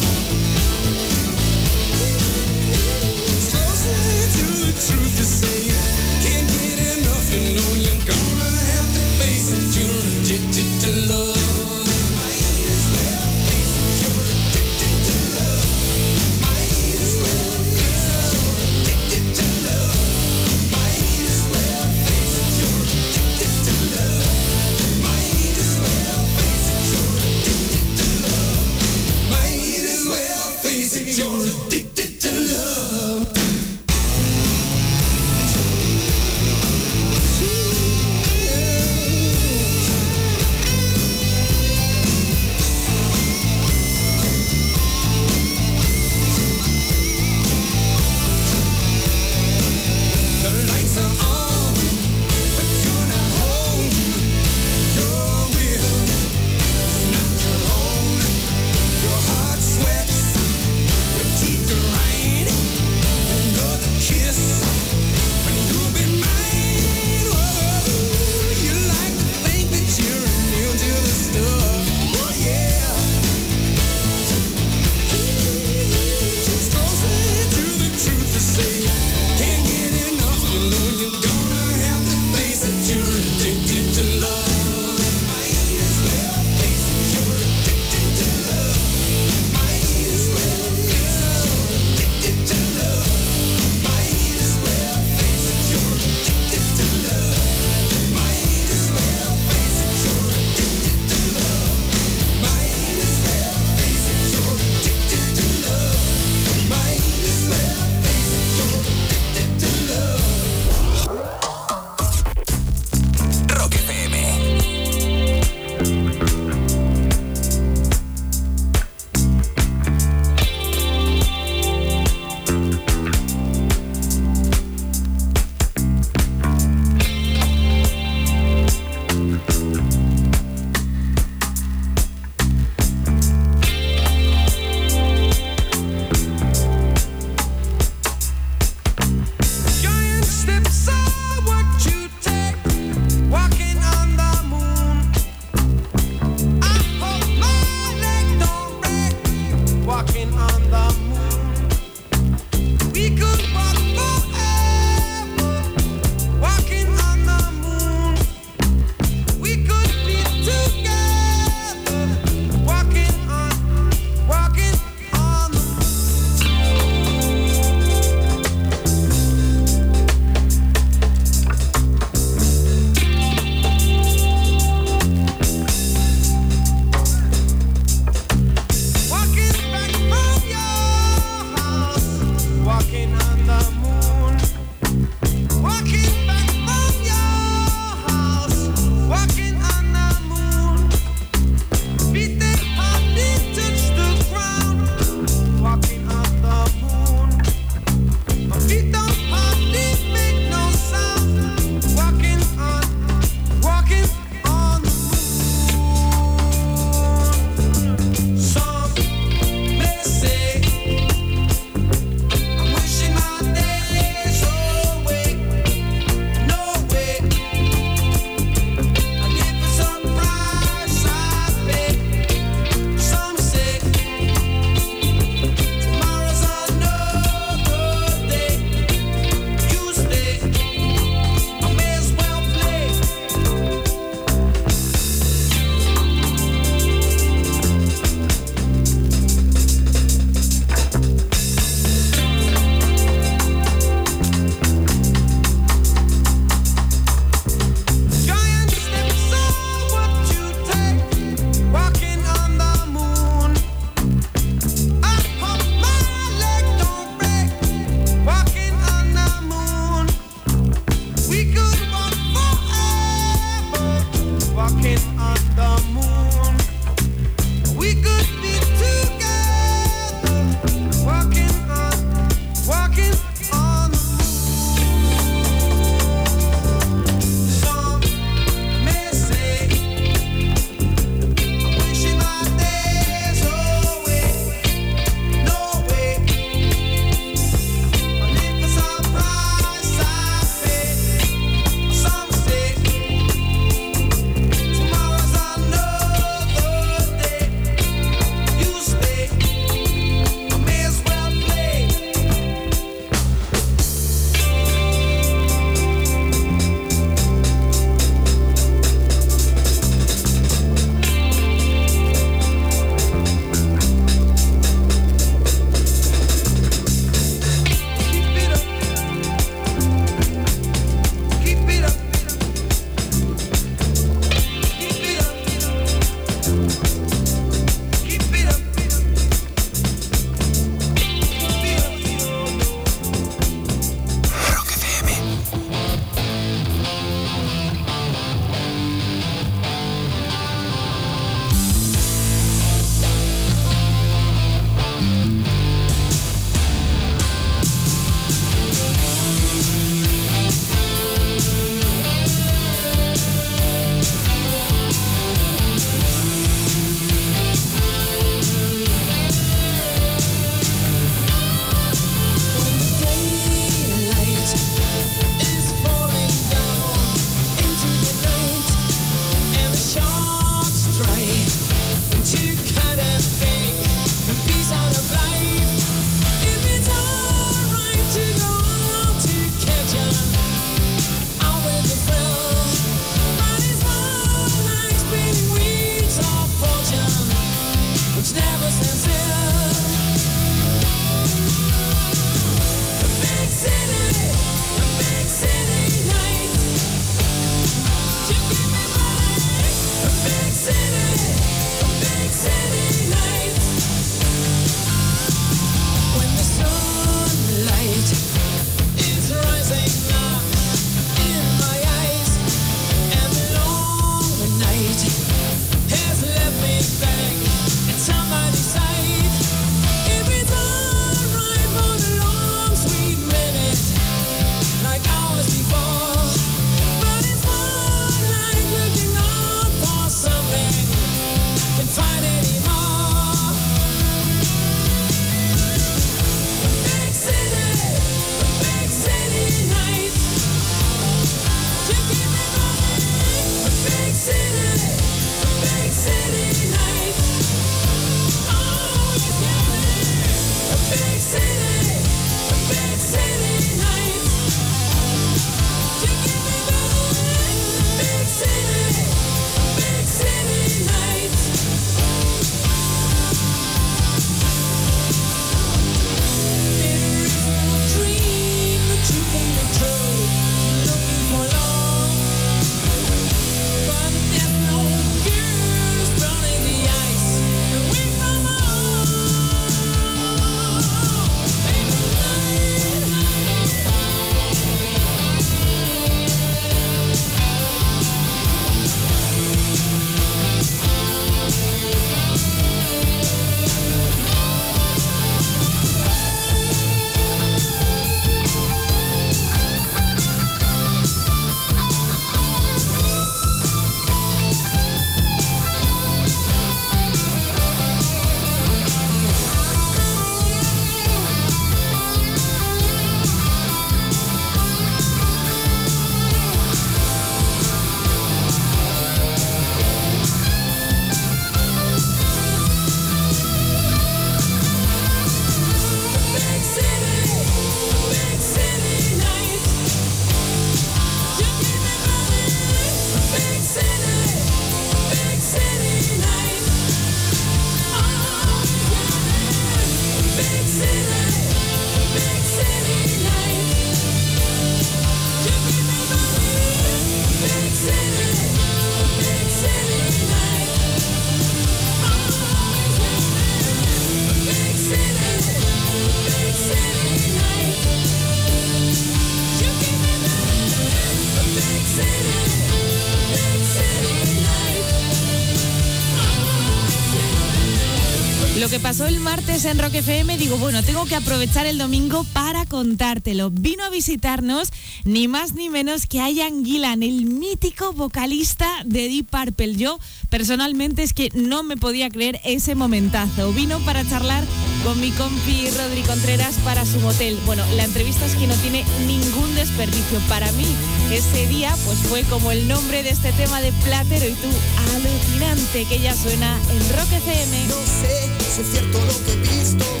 en Rock FM, digo, bueno, tengo que aprovechar el domingo para contártelo. Vino a visitarnos ni más ni menos que Ian Gillan, el mítico vocalista de Deep Purple. Yo personalmente es que no me podía creer ese momentazo. Vino para charlar con mi compi Rodri Contreras para su hotel. Bueno, la entrevista es que no tiene ningún desperdicio. Para mí, ese día pues fue como el nombre de este tema de Platero y tú, alucinante que ya suena en Rock FM. No sé es cierto lo que he visto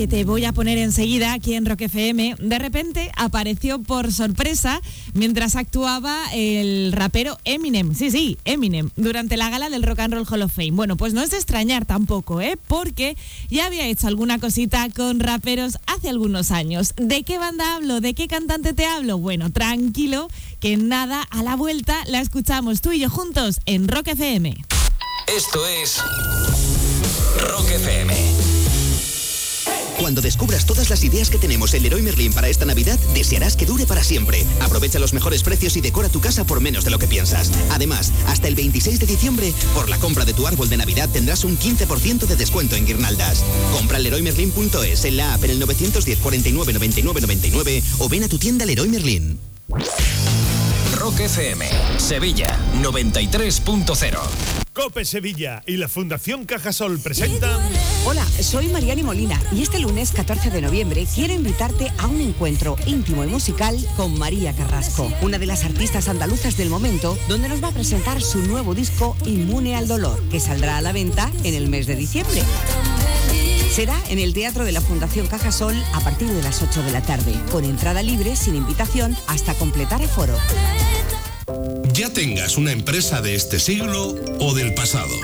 que te voy a poner enseguida aquí en Rock FM, de repente apareció por sorpresa mientras actuaba el rapero Eminem. Sí, sí, Eminem, durante la gala del Rock and Roll Hall of Fame. Bueno, pues no es de extrañar tampoco, ¿eh? Porque ya había hecho alguna cosita con raperos hace algunos años. ¿De qué banda hablo? ¿De qué cantante te hablo? Bueno, tranquilo, que nada, a la vuelta la escuchamos tú y yo juntos en Rock FM. Esto es Rock FM. Cuando descubras todas las ideas que tenemos en Leroy Merlin para esta Navidad, desearás que dure para siempre. Aprovecha los mejores precios y decora tu casa por menos de lo que piensas. Además, hasta el 26 de diciembre, por la compra de tu árbol de Navidad tendrás un 15% de descuento en guirnaldas. Compra en leroymerlin.es, en la app en el 910 49 99 99 o ven a tu tienda Leroy Merlin. Rock FM, Sevilla 93.0. Cope Sevilla y la Fundación Cajasol presentan Hola, soy Mariani Molina y este lunes 14 de noviembre quiero invitarte a un encuentro íntimo y musical con María Carrasco, una de las artistas andaluzas del momento, donde nos va a presentar su nuevo disco Inmune al Dolor, que saldrá a la venta en el mes de diciembre. Será en el Teatro de la Fundación Cajasol a partir de las 8 de la tarde, con entrada libre, sin invitación, hasta completar aforo. Ya tengas una empresa de este siglo o del pasado,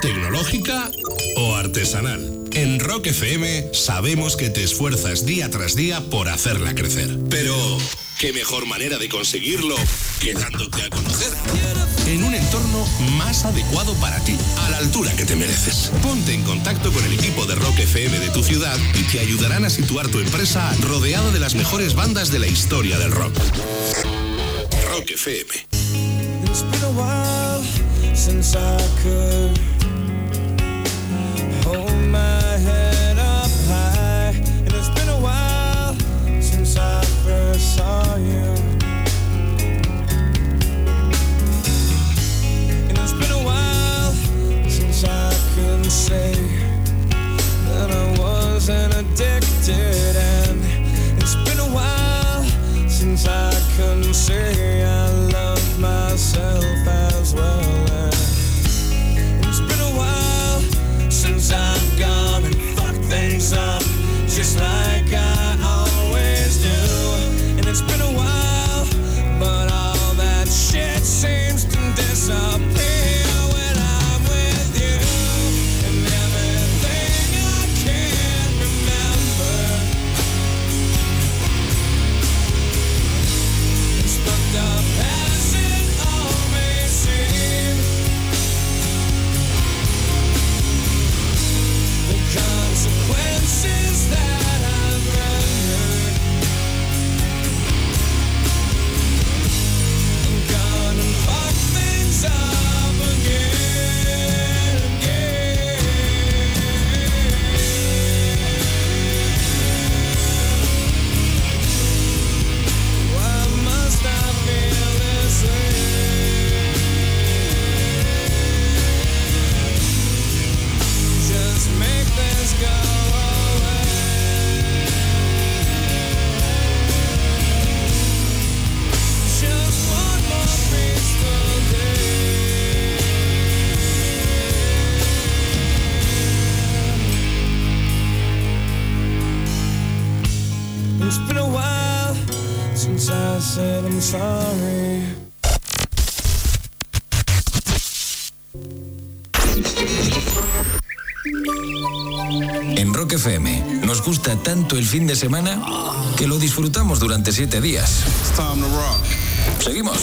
tecnológica o artesanal. En Rock FM sabemos que te esfuerzas día tras día por hacerla crecer. Pero, ¿qué mejor manera de conseguirlo que dándote a conocer? En un entorno más adecuado para ti, a la altura que te mereces. Ponte en contacto con el equipo de Rock FM de tu ciudad y te ayudarán a situar tu empresa rodeada de las mejores bandas de la historia del rock. Rock FM. It's been a while since I could hold my saw you. And it's been a while since I could say that I wasn't addicted. And it's been a while since I couldn't say I love myself as well. And it's been a while since I've gone and fucked things up sorry. En Rock FM nos gusta tanto el fin de semana que lo disfrutamos durante siete días. Seguimos.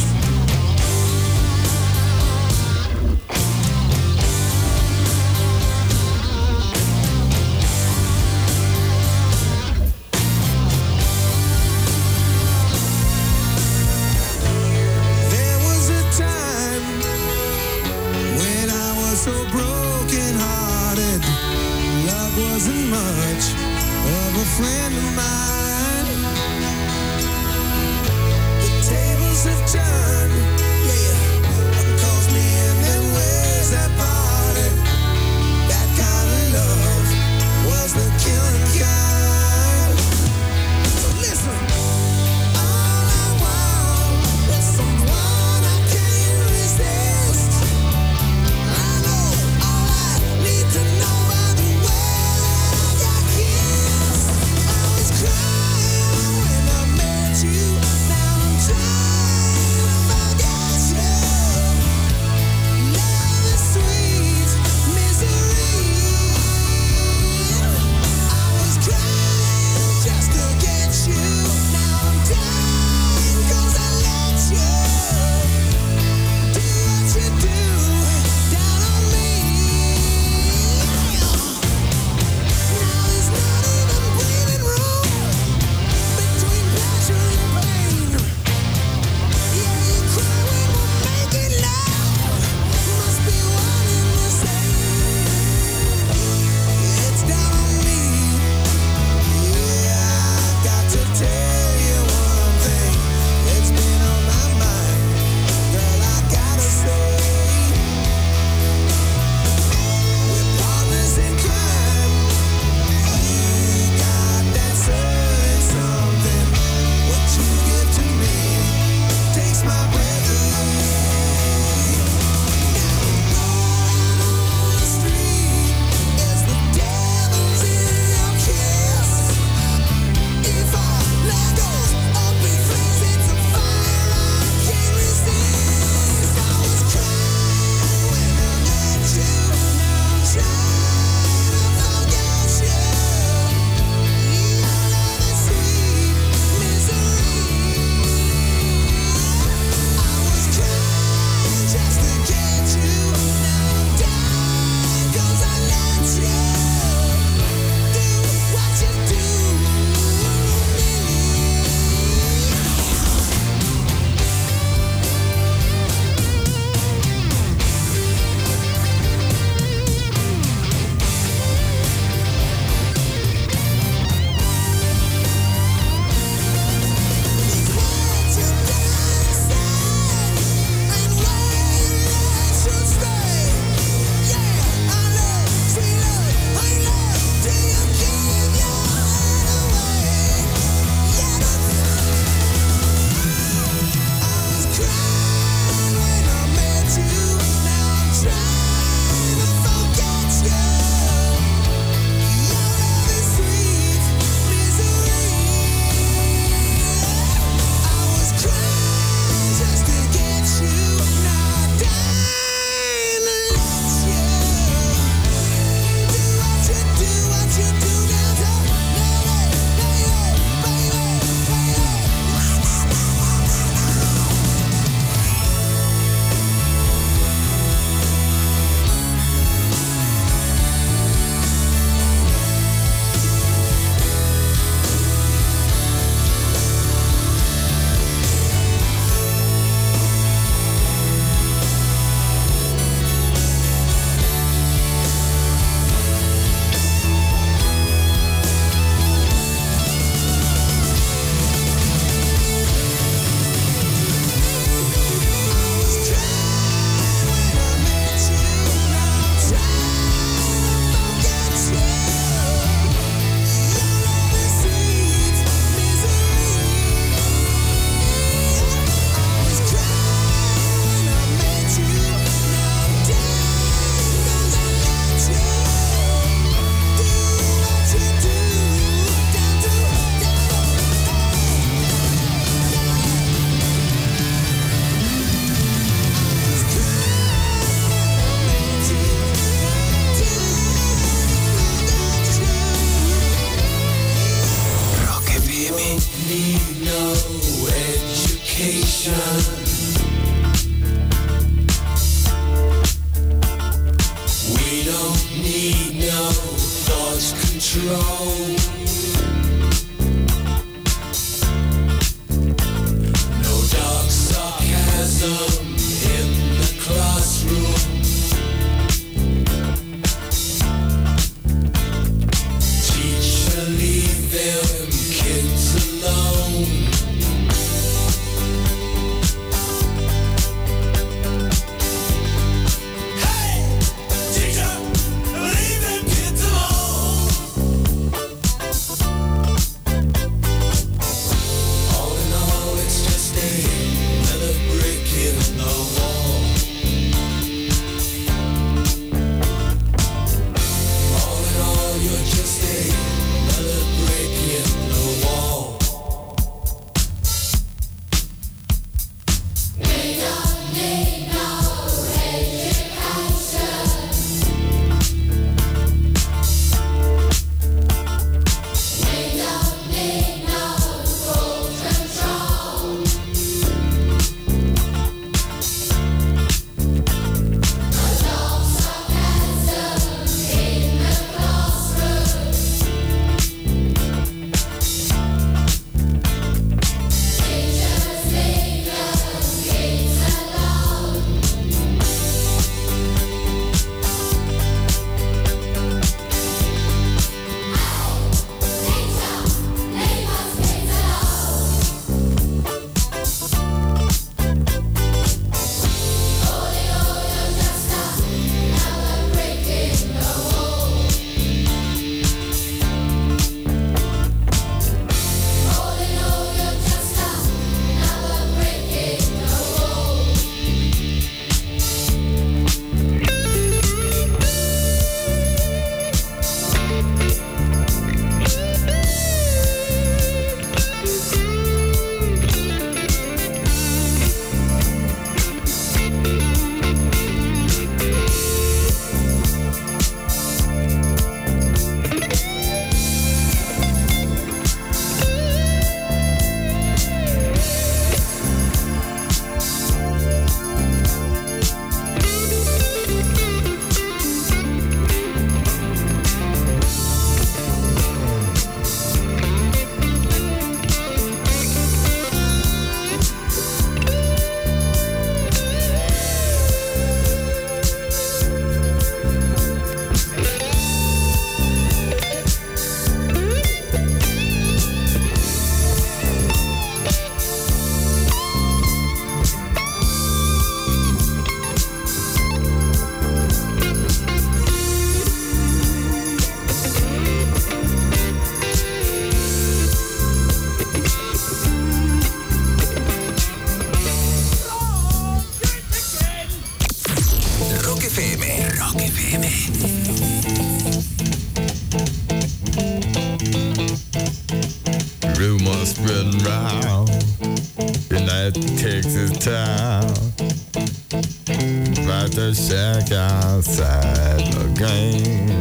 outside again.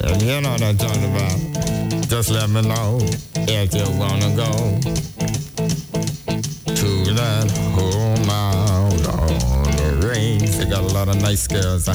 And you know what I'm talking about. Just let me know if you wanna go to that home out on the range. They got a lot of nice girls.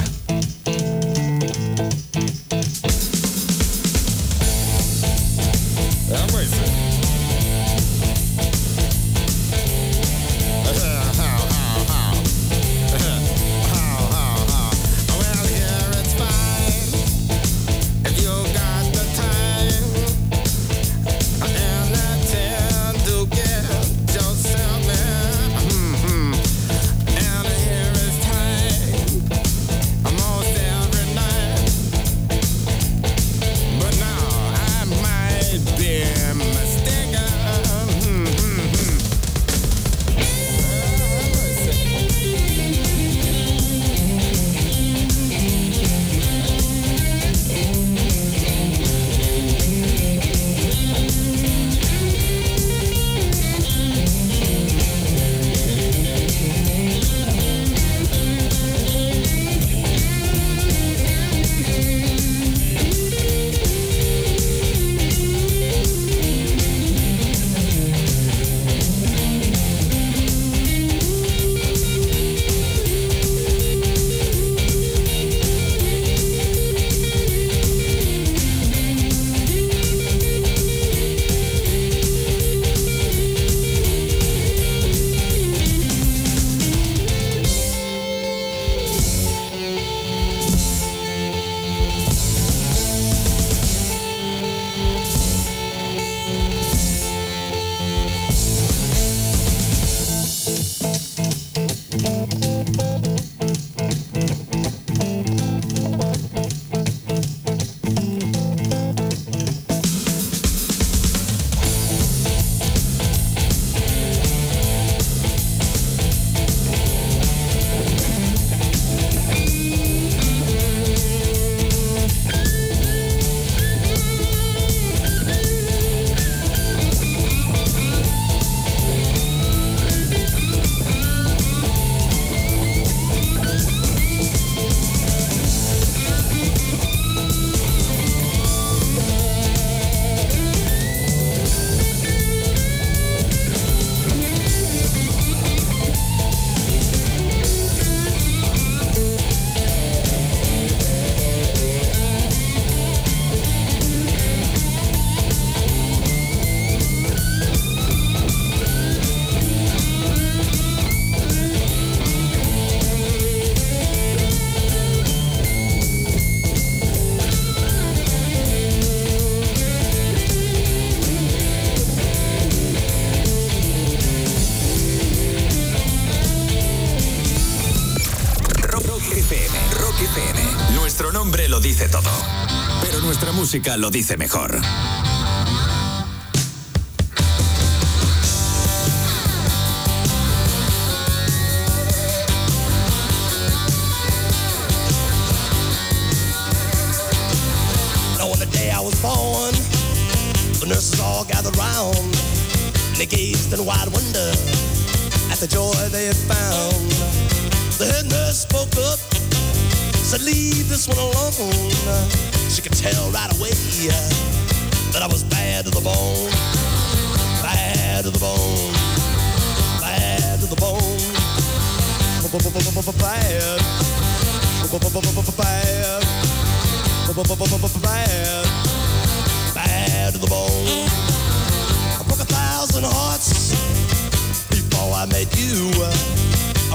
Lo dice mejor.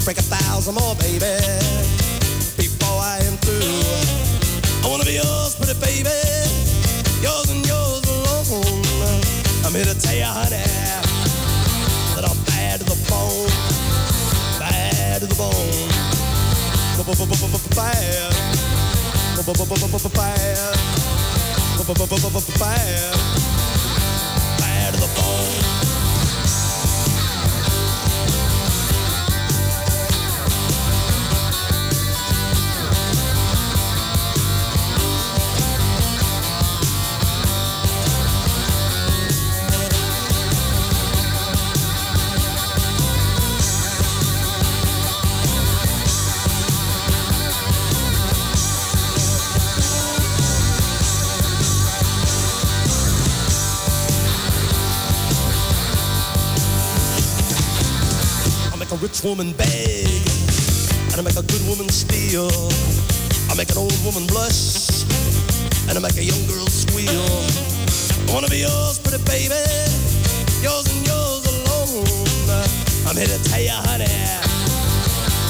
I break a thousand more, baby, before I am through. I wanna be yours, pretty baby, yours and yours alone. I'm here to tell you, honey, that I'm bad to the bone, bad to the bone, bad, bad, bad, rich woman beg, and I make a good woman steal. I make an old woman blush, and I make a young girl squeal. I wanna be yours, pretty baby, yours and yours alone. I'm here to tell you, honey,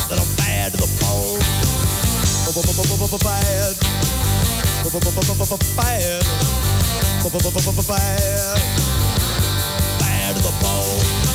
that I'm bad to the bone. Bad, bad, bad, to the bone.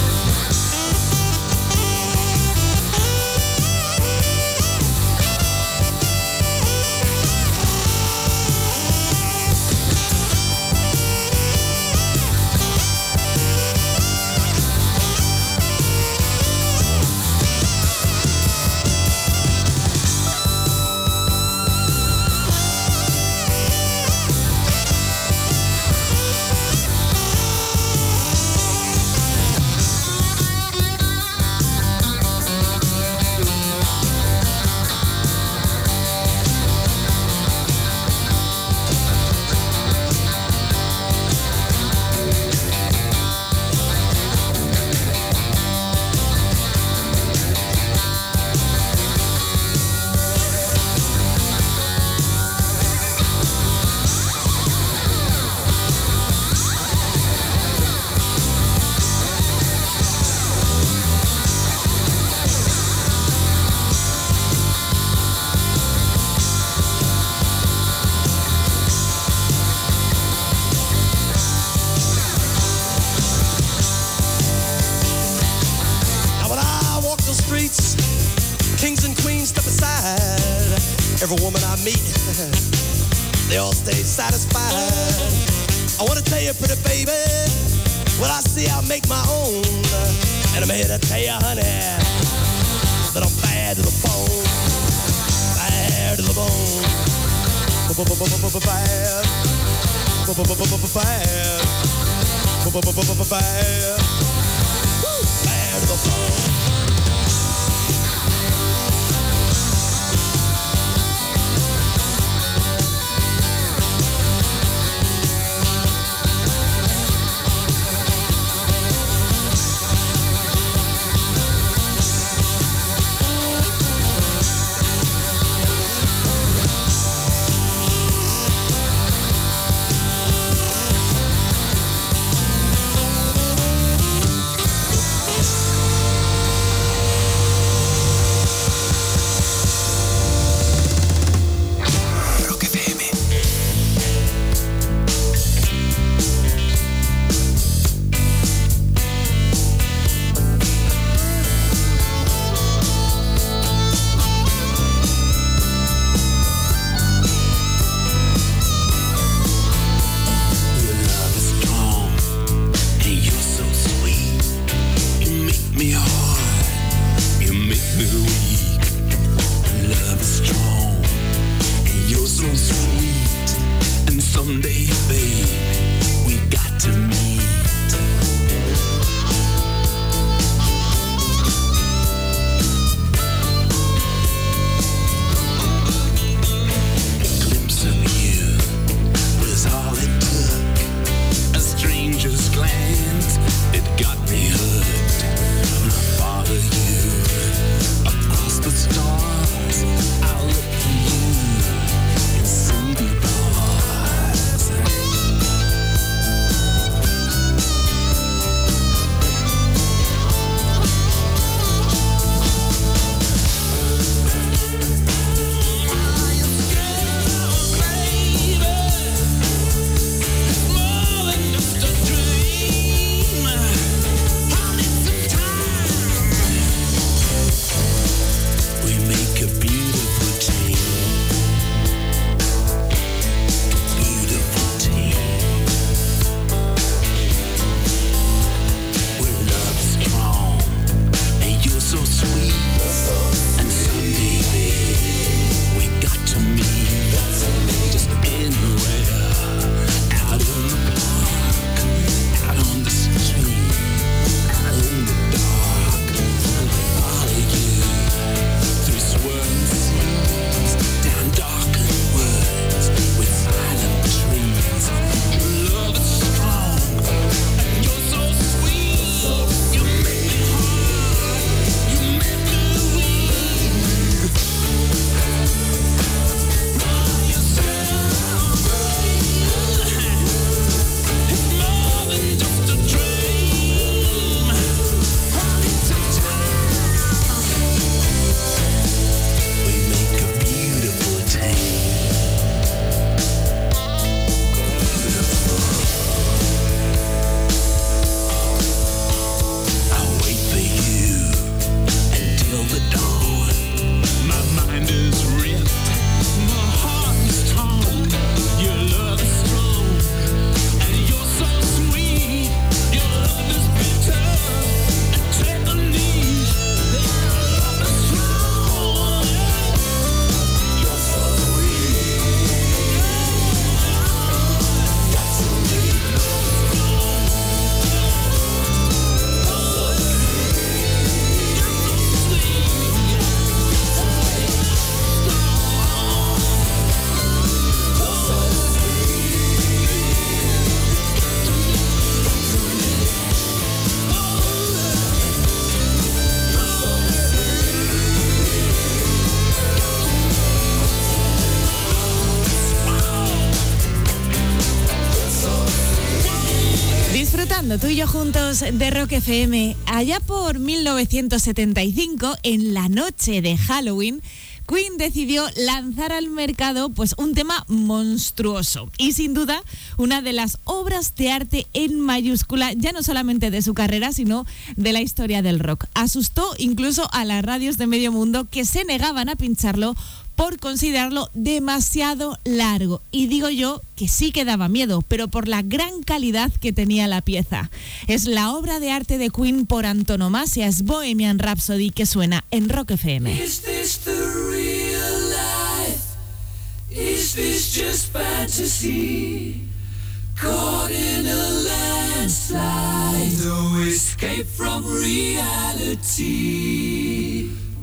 De Rock FM. Allá por 1975, en la noche de Halloween, Queen decidió lanzar al mercado pues un tema monstruoso y sin duda una de las obras de arte en mayúscula ya no solamente de su carrera sino de la historia del rock. Asustó incluso a las radios de medio mundo que se negaban a pincharlo por considerarlo demasiado largo. Y digo yo que sí que daba miedo, pero por la gran calidad que tenía la pieza. Es la obra de arte de Queen por antonomasia, es Bohemian Rhapsody que suena en Rock FM.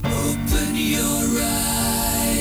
Open your eyes,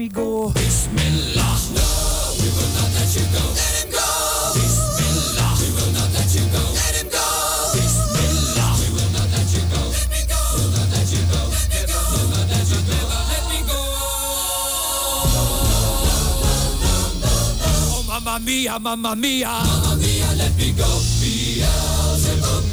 me go? Bismillah. No, we will not let you go. Let him go. Bismillah. We will not let you go. Let him go. Bismillah. We will not let you go. Let me go. We'll not let you go. Let me go. We'll not let you go. Let me go. Oh, mamma mia, mamma mia. Mamma mia, let me go. Beelzebub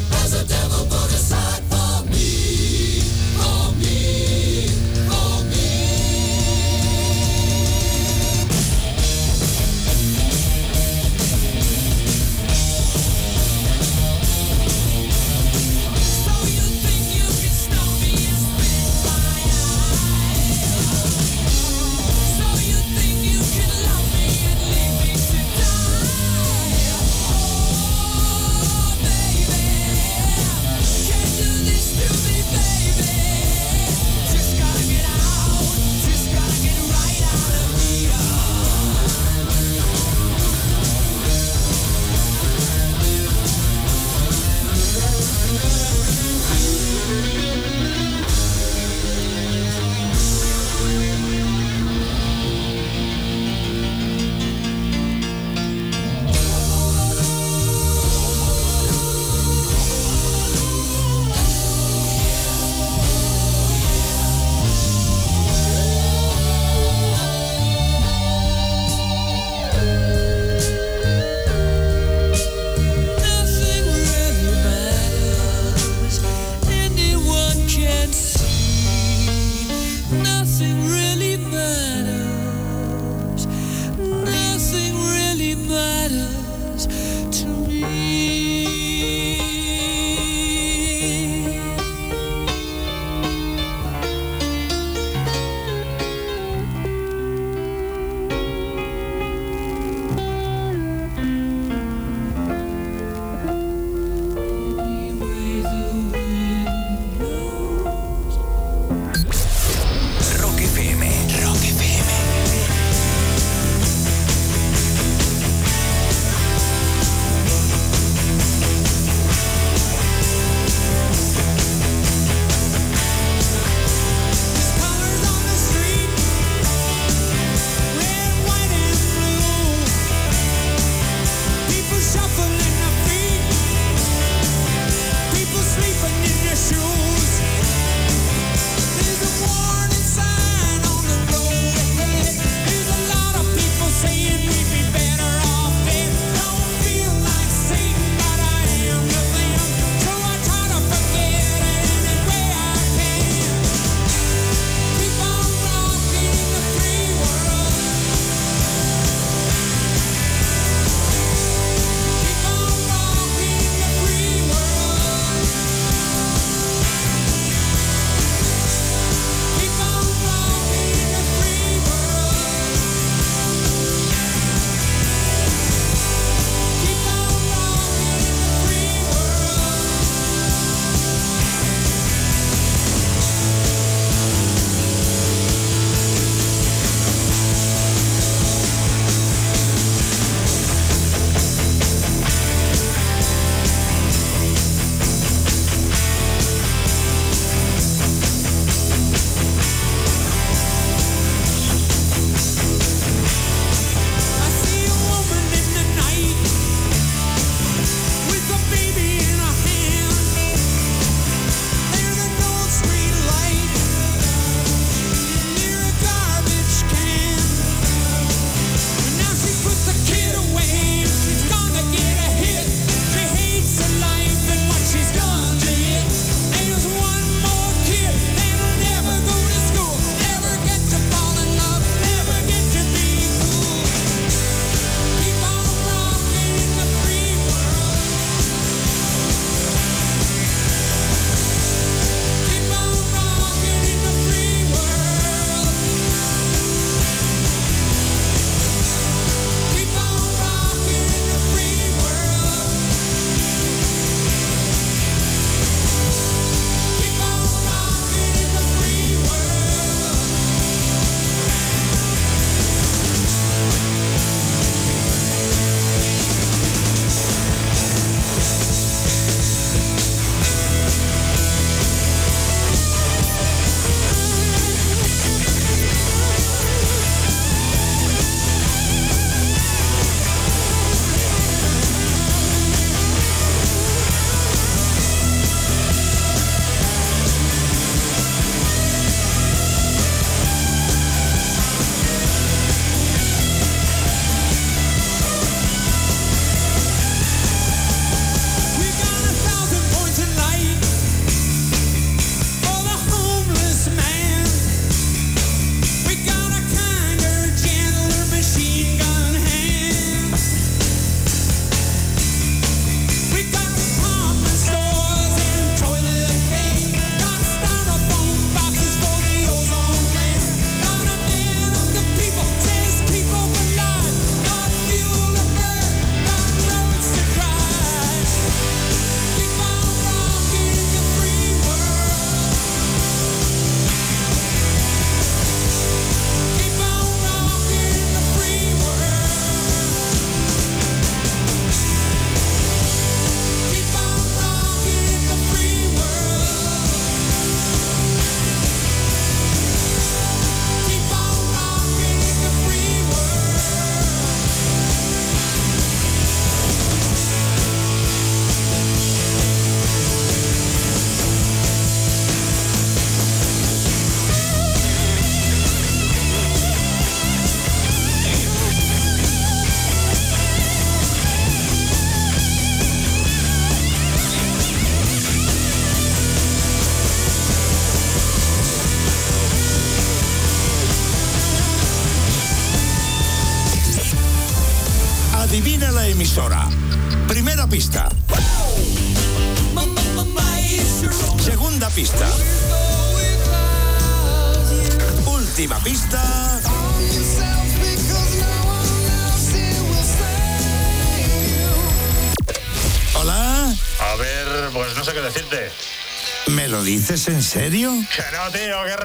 serio? Que no,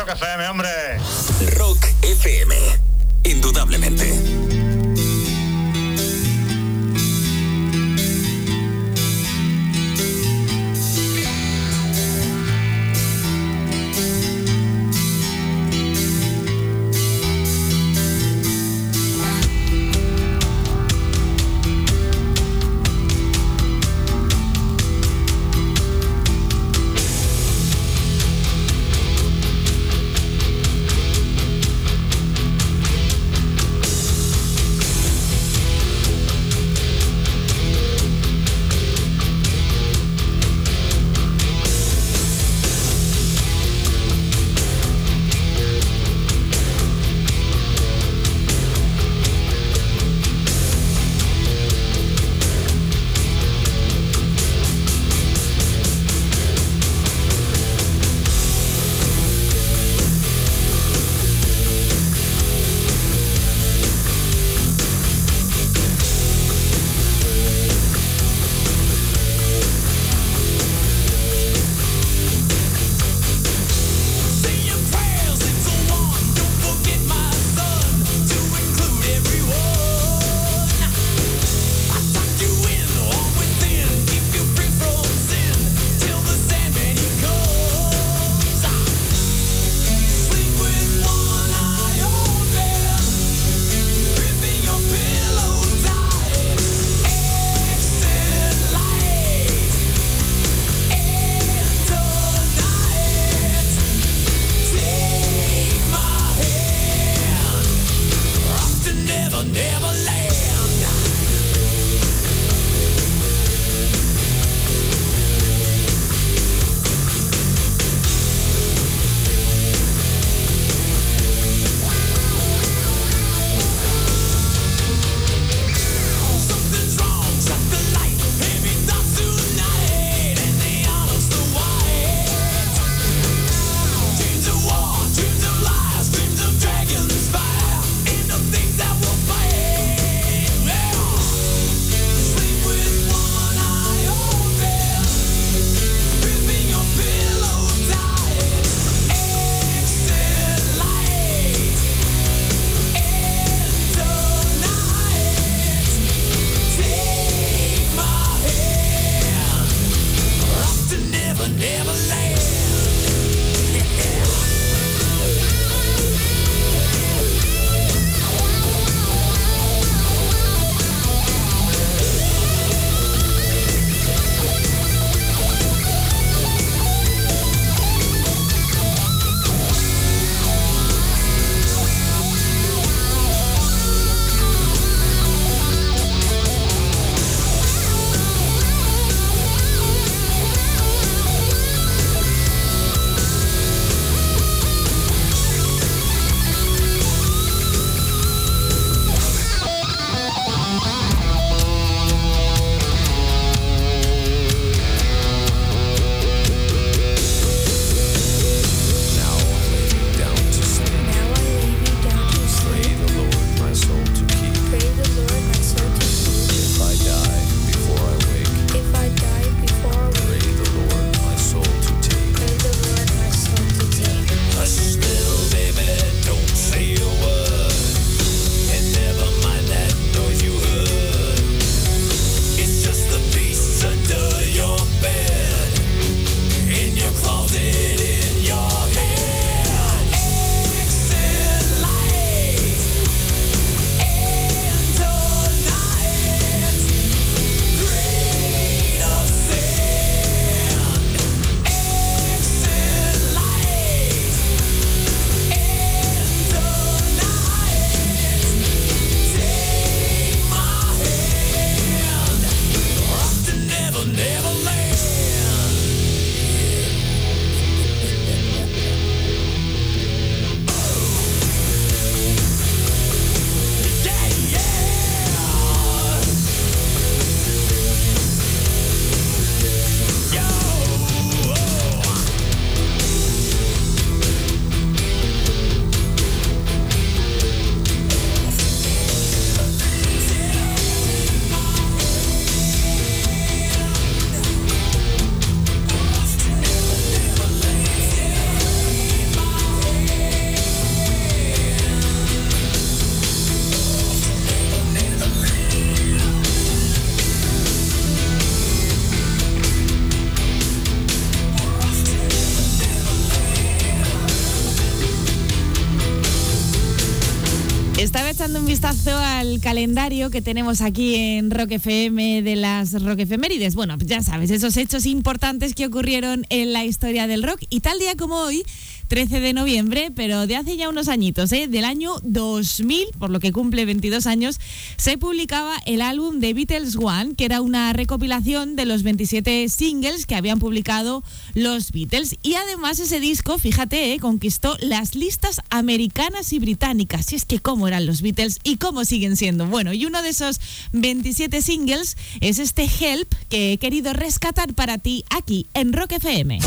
vistazo al calendario que tenemos aquí en Rock FM de las Rock Efemérides. Bueno, ya sabes, esos hechos importantes que ocurrieron en la historia del rock. Y tal día como hoy, 13 de noviembre, pero de hace ya unos añitos, ¿eh? del año 2000, por lo que cumple 22 años, se publicaba el álbum de Beatles One, que era una recopilación de los 27 singles que habían publicado los Beatles. Y además ese disco, fíjate, ¿eh? conquistó las listas americanas y británicas. Si es que cómo eran los Beatles y cómo siguen siendo. Bueno, y uno de esos 27 singles es este Help que he querido rescatar para ti aquí en Rock FM.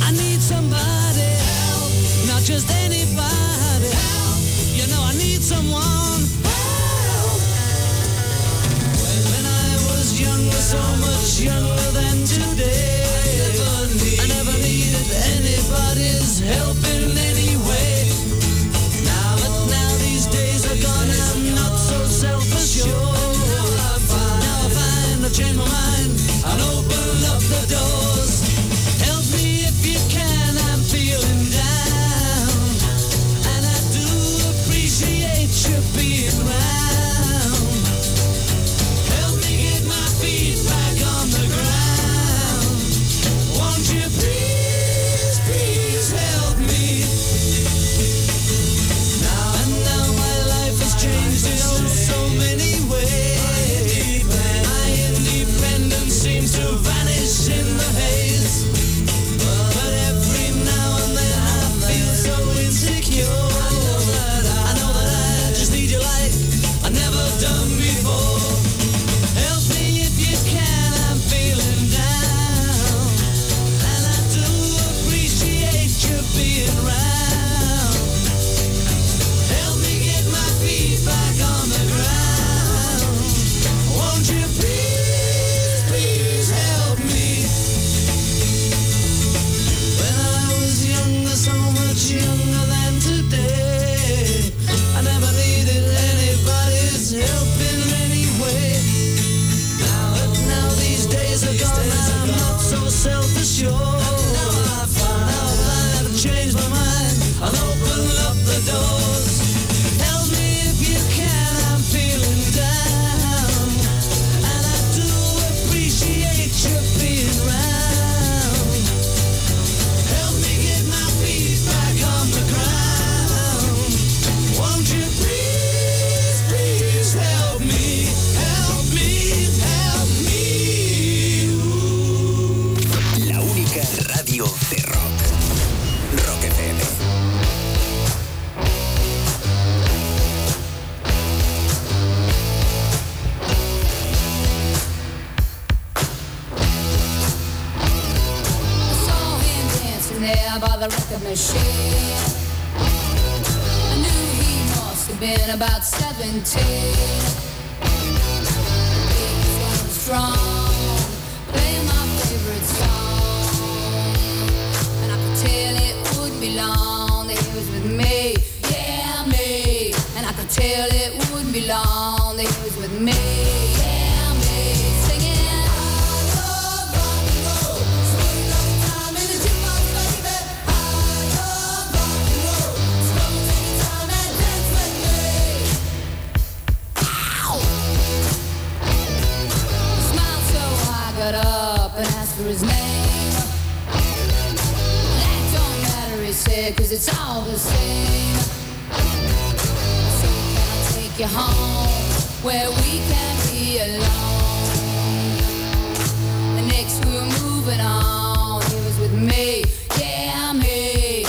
I need somebody help, not just anybody help. You know I need someone help. When I was younger, so much younger than today, I never, needed anybody's help in any vanish self-assured. Machine. I knew he must have been about 17. He was strong, said, cause it's all the same. So can I take you home where we can be alone? Next we were moving on, he was with me, yeah, me.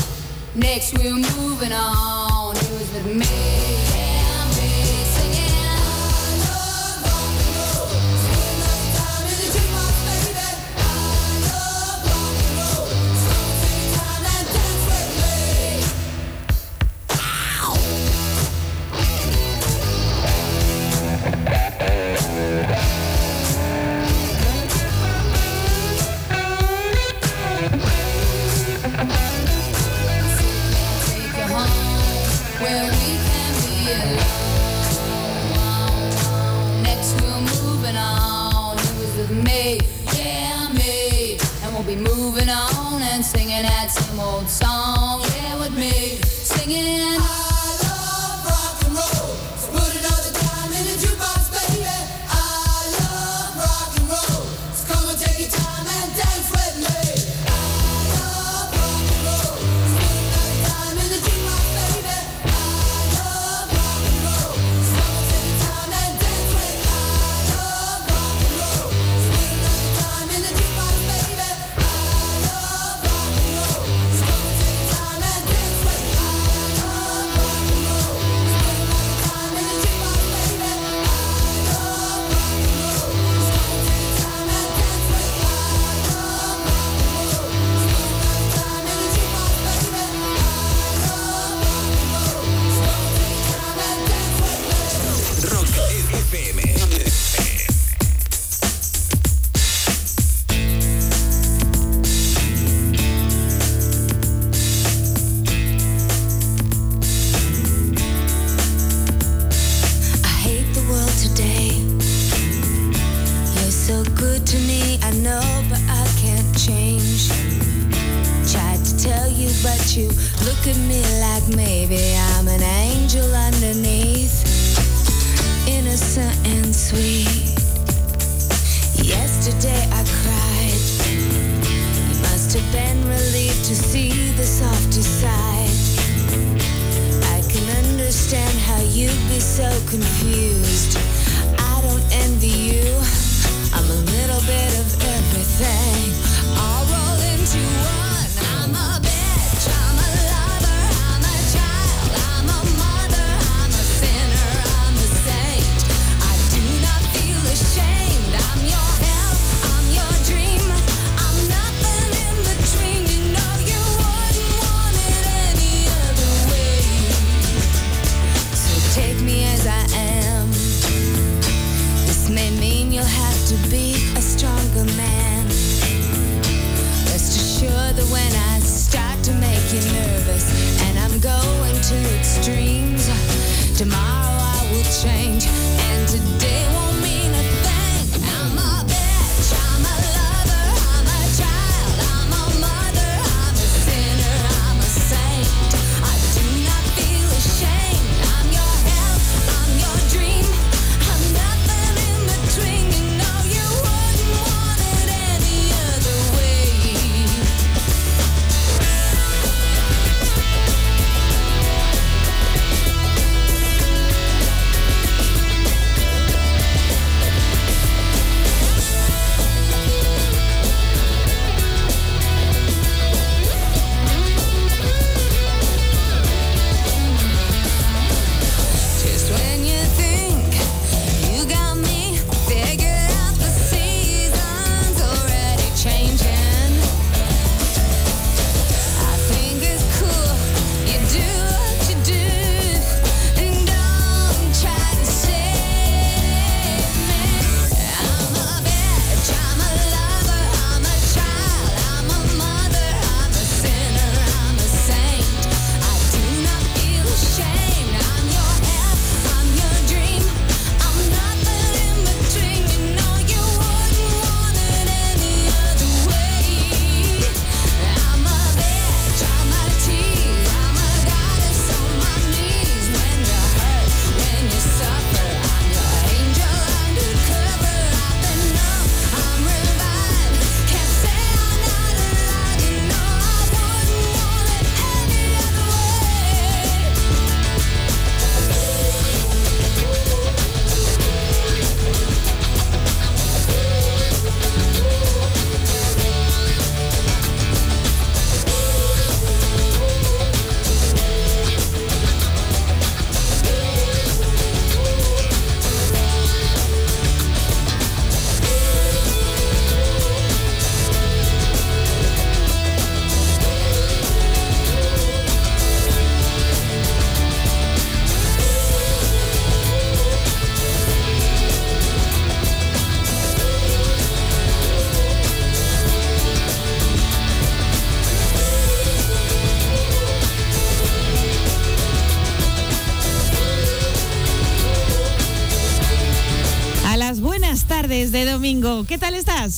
Next we were moving on, he was with me, singing that same old song. Yeah, with me, singing.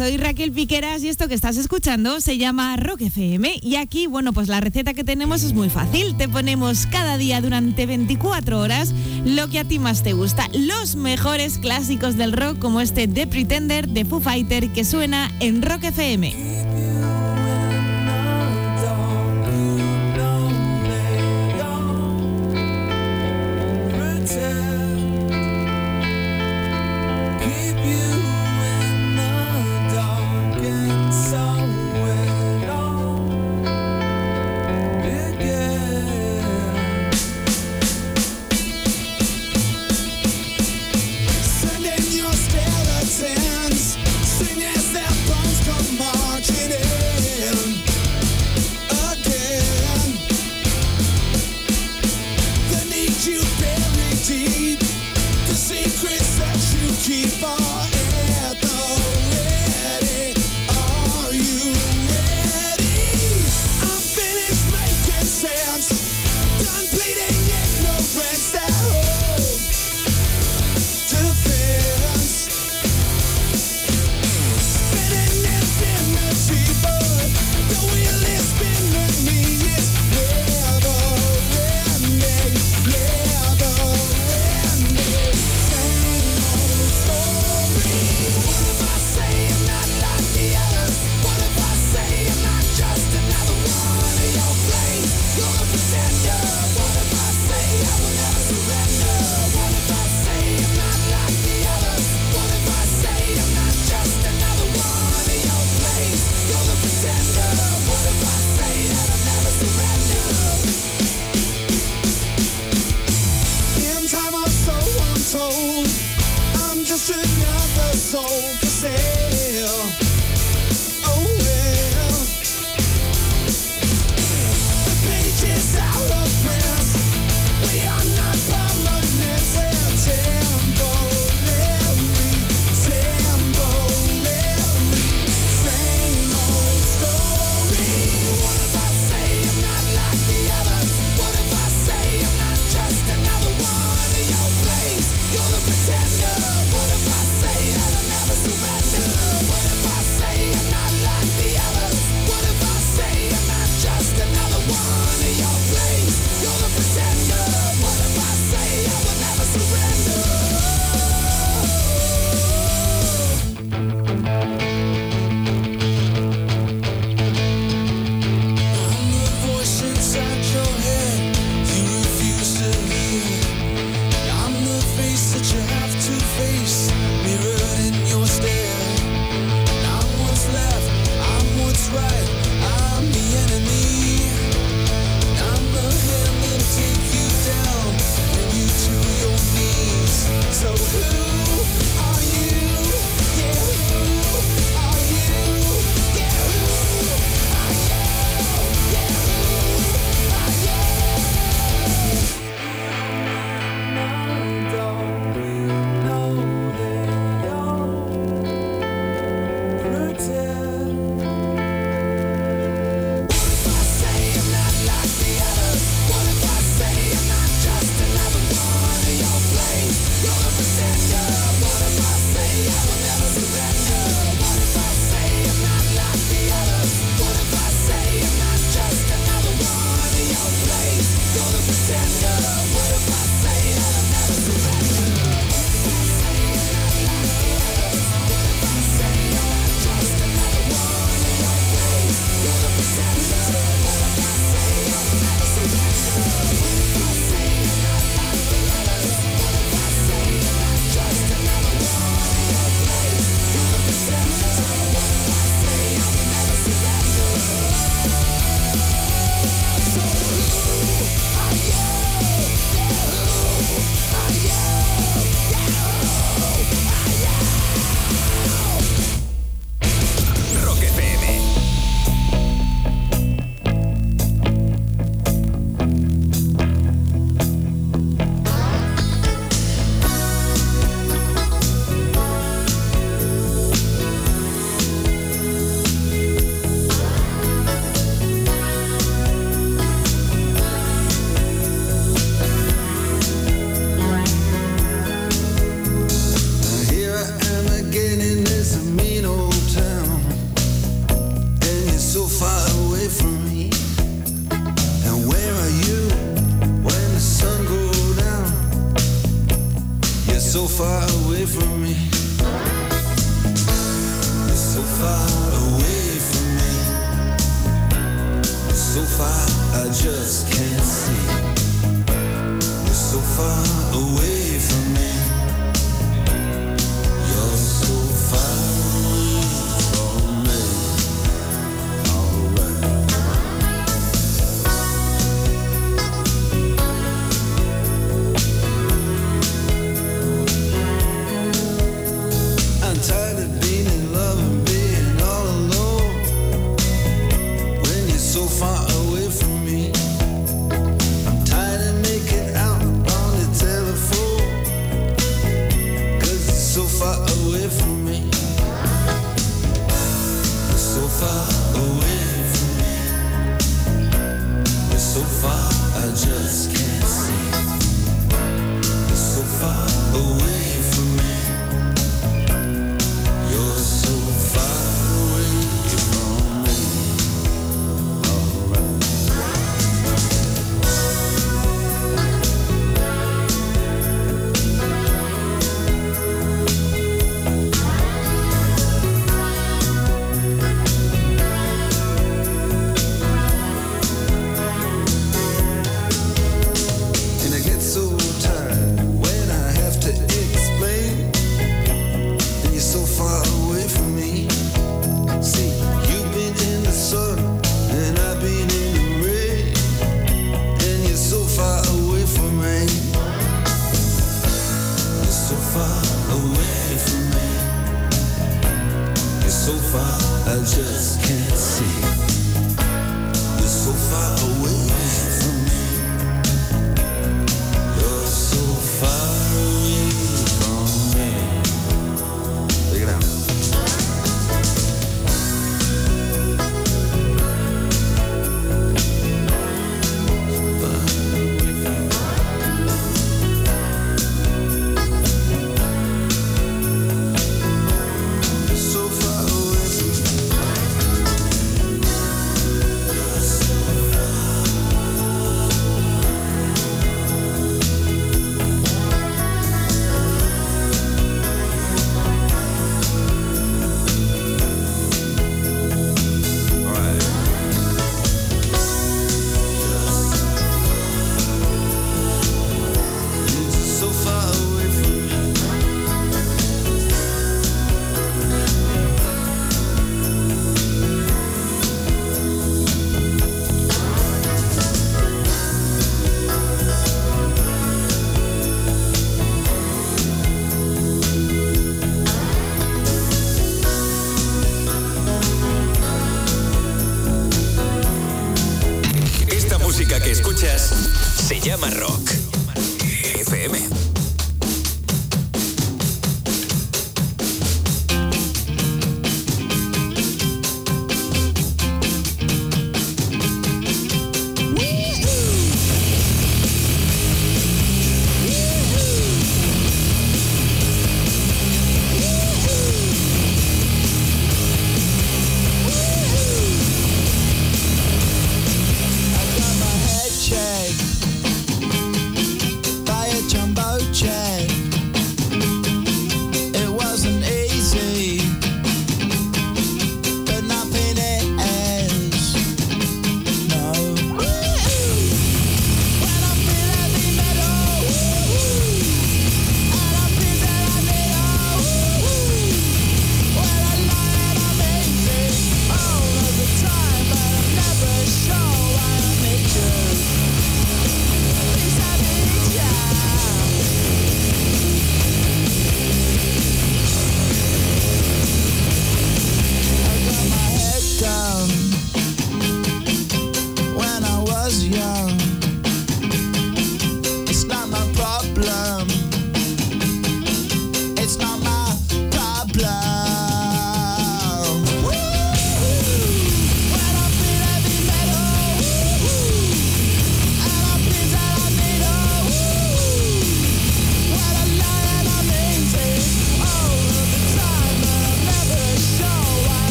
soy Raquel Piqueras y esto que estás escuchando se llama Rock FM y aquí, bueno, pues la receta que tenemos es muy fácil. Te ponemos cada día durante 24 horas lo que a ti más te gusta, los mejores clásicos del rock como este The Pretender de Foo Fighter que suena en Rock FM.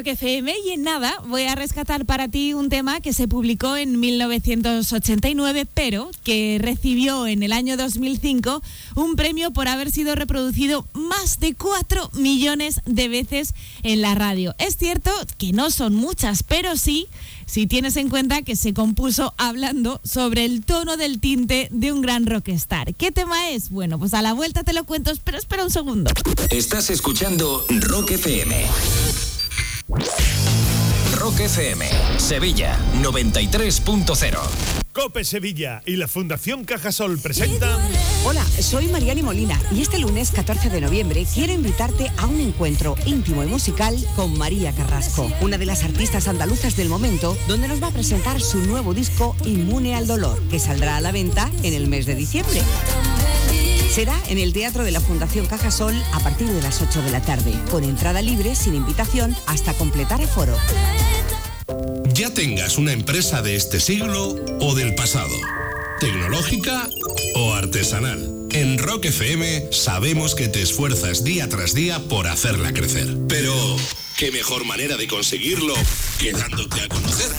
Rock FM y en nada voy a rescatar para ti un tema que se publicó en 1989, pero que recibió en el año 2005 un premio por haber sido reproducido más de 4 millones de veces en la radio. Es cierto que no son muchas, pero sí si tienes en cuenta que se compuso hablando sobre el tono del tinte de un gran rockstar. ¿Qué tema es? Bueno, pues a la vuelta te lo cuento, pero espera un segundo. Estás escuchando Rock FM. FM, Sevilla 93.0. Cope Sevilla y la Fundación Cajasol presentan Hola, soy Mariani Molina y este lunes 14 de noviembre quiero invitarte a un encuentro íntimo y musical con María Carrasco, una de las artistas andaluzas del momento, donde nos va a presentar su nuevo disco Inmune al Dolor, que saldrá a la venta en el mes de diciembre. Será en el Teatro de la Fundación Cajasol a partir de las 8 de la tarde, con entrada libre sin invitación hasta completar aforo. Tengas una empresa de este siglo o del pasado, tecnológica o artesanal. En Rock FM sabemos que te esfuerzas día tras día por hacerla crecer. Pero, ¿qué mejor manera de conseguirlo que dándote a conocer?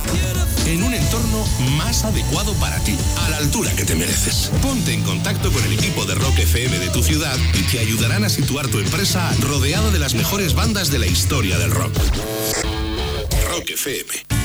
En un entorno más adecuado para ti, a la altura que te mereces. Ponte en contacto con el equipo de Rock FM de tu ciudad y te ayudarán a situar tu empresa rodeada de las mejores bandas de la historia del rock. Rock FM.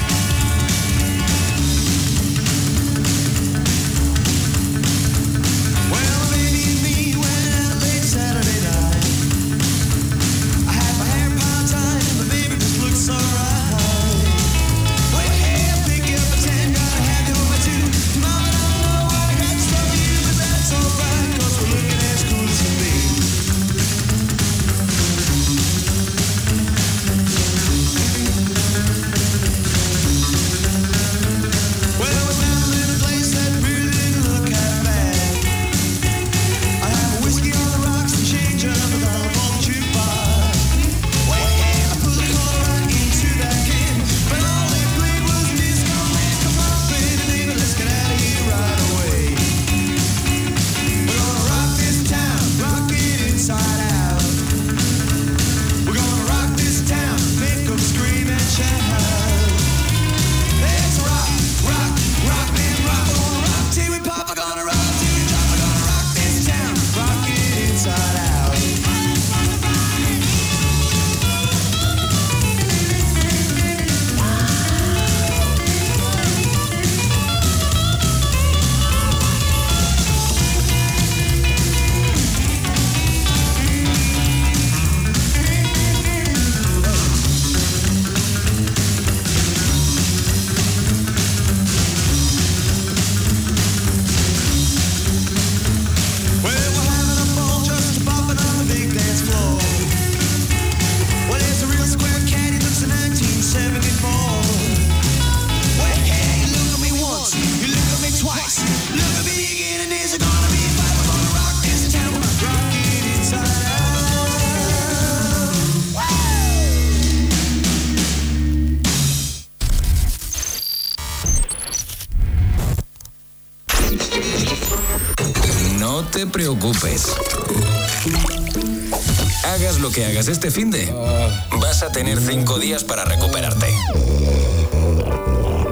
te preocupes. Hagas lo que hagas este fin de, vas a tener cinco días para recuperarte.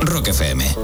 Rock FM.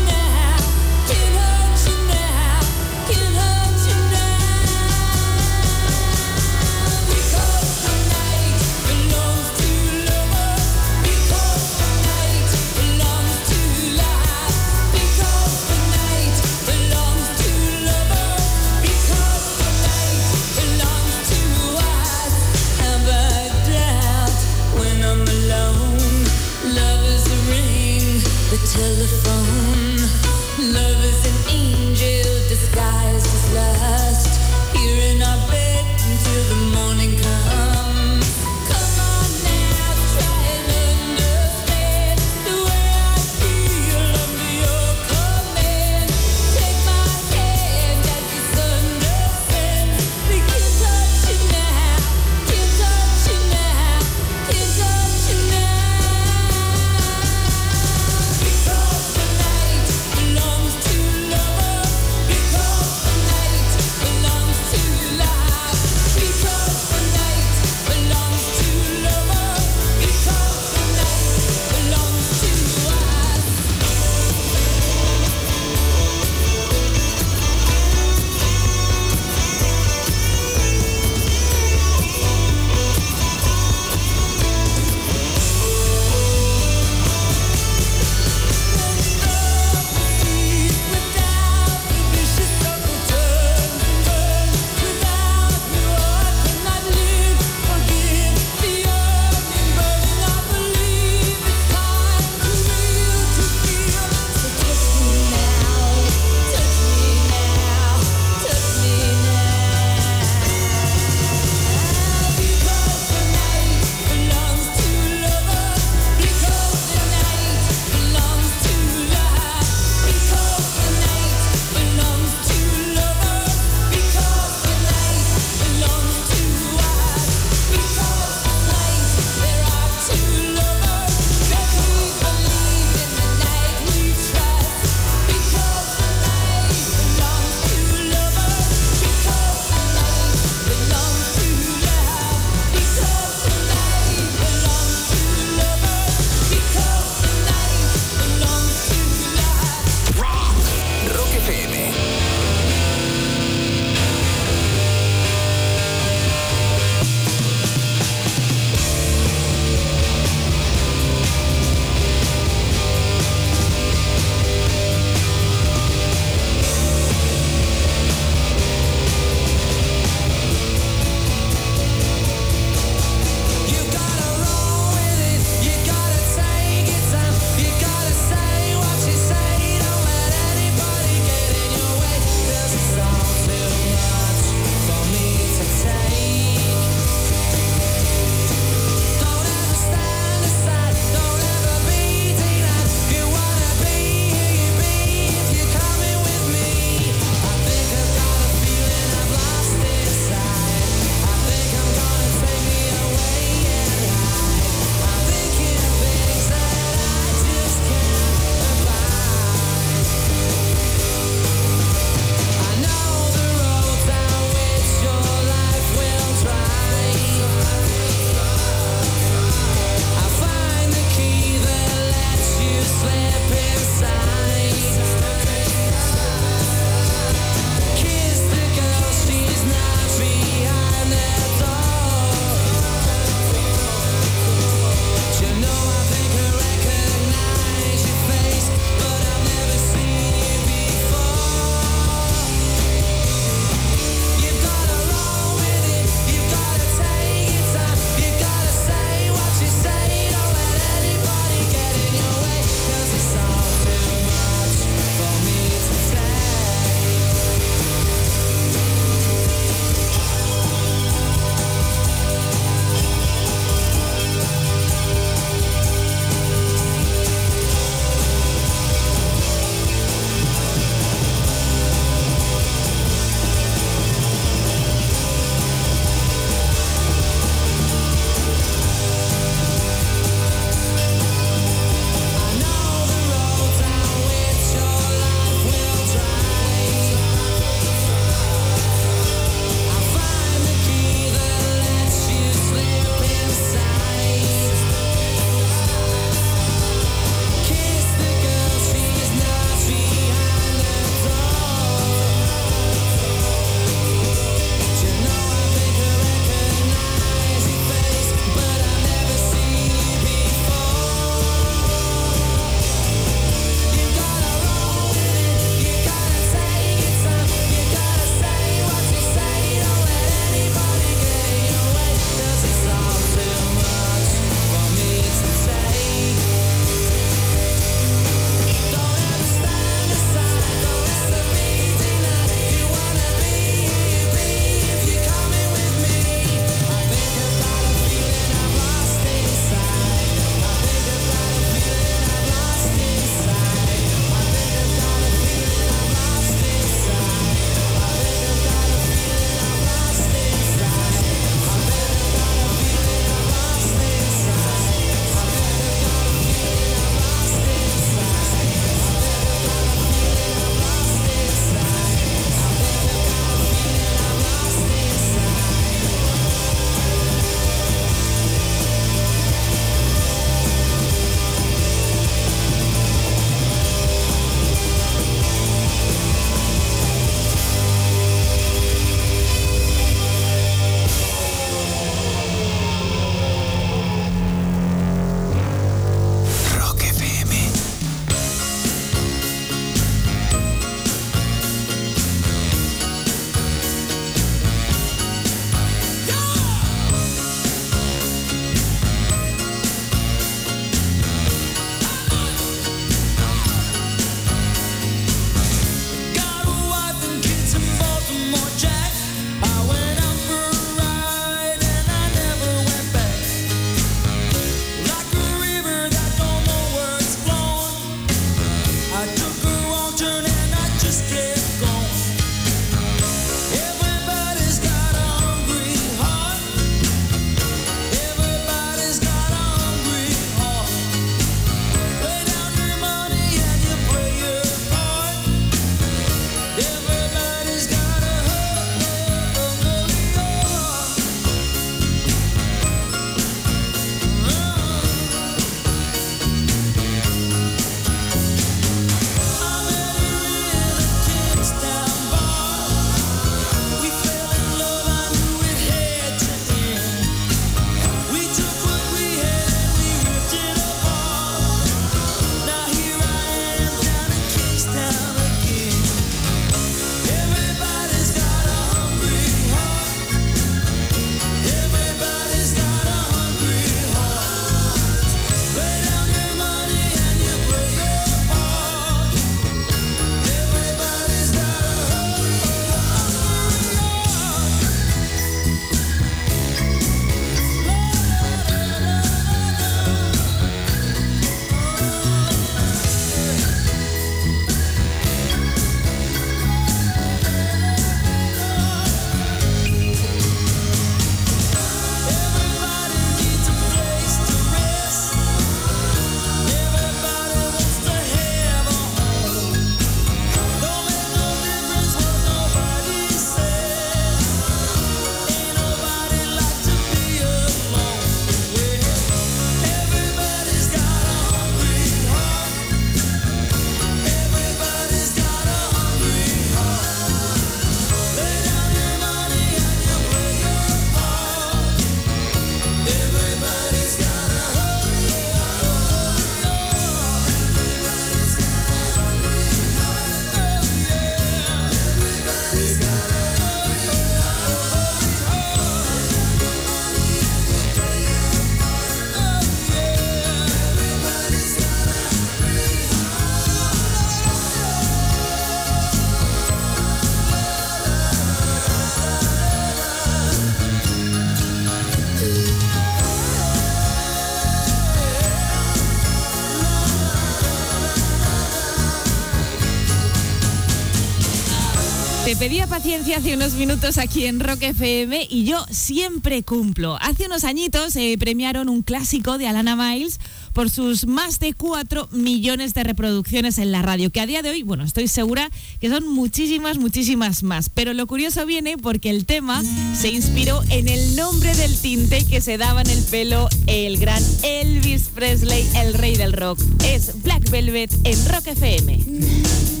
pedía paciencia hace unos minutos aquí en Rock FM y yo siempre cumplo. Hace unos añitos eh, premiaron un clásico de Alana Miles por sus más de 4 millones de reproducciones en la radio, que a día de hoy, bueno, estoy segura que son muchísimas, muchísimas más. Pero lo curioso viene porque el tema se inspiró en el nombre del tinte que se daba en el pelo el gran Elvis Presley, el rey del rock. Es Black Velvet en Rock FM.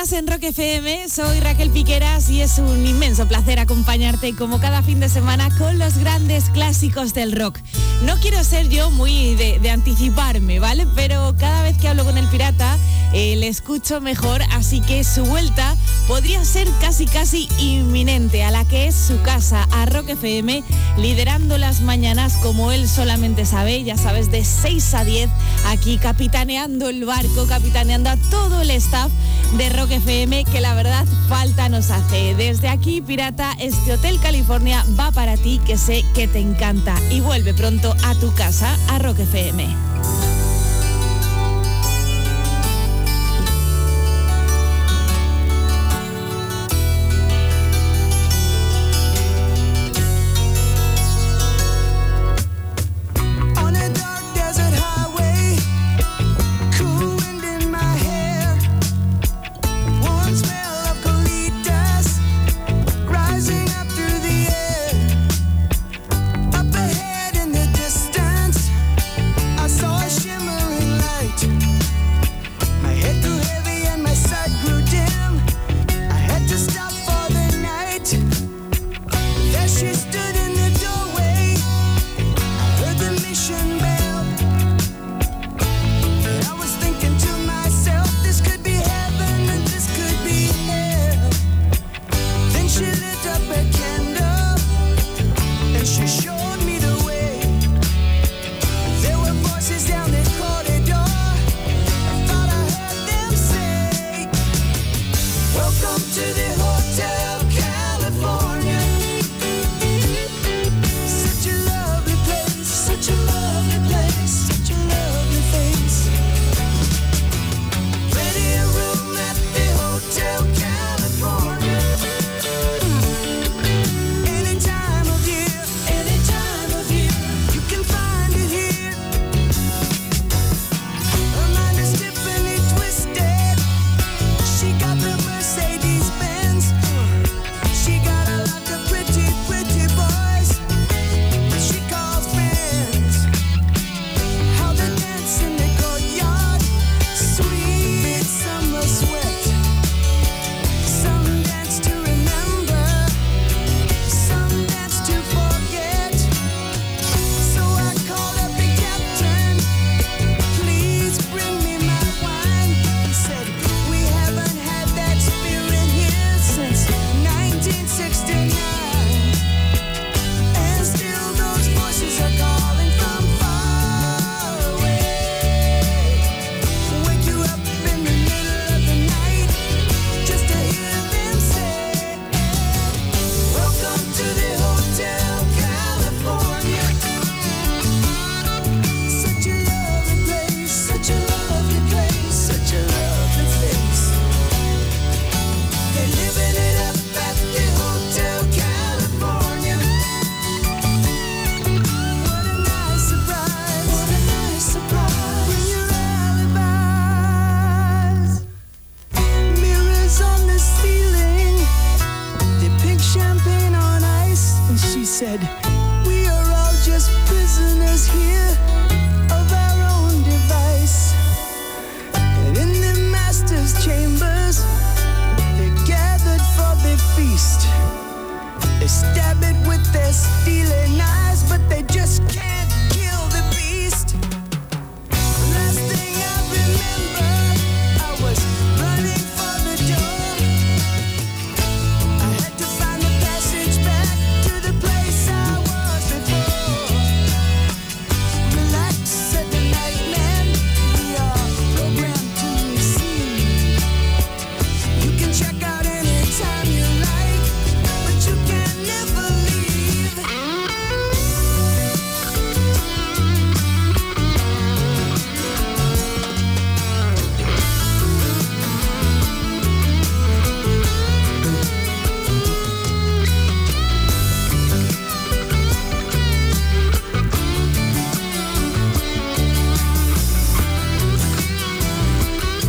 en Rock FM? Soy Raquel Piqueras y es un inmenso placer acompañarte como cada fin de semana con los grandes clásicos del rock. No quiero ser yo muy de, anticiparme, ¿vale? Pero cada vez que hablo con el pirata eh, le escucho mejor, así que su vuelta podría ser casi casi inminente a la que es su casa, a Rock FM, liderando las mañanas como él solamente sabe, ya sabes, de 6 a 10, aquí capitaneando el barco, capitaneando a todo el staff de Rock FM que la verdad falta nos hace. Desde aquí, pirata, este Hotel California va para ti que sé que te encanta y vuelve pronto a tu casa a Rock FM.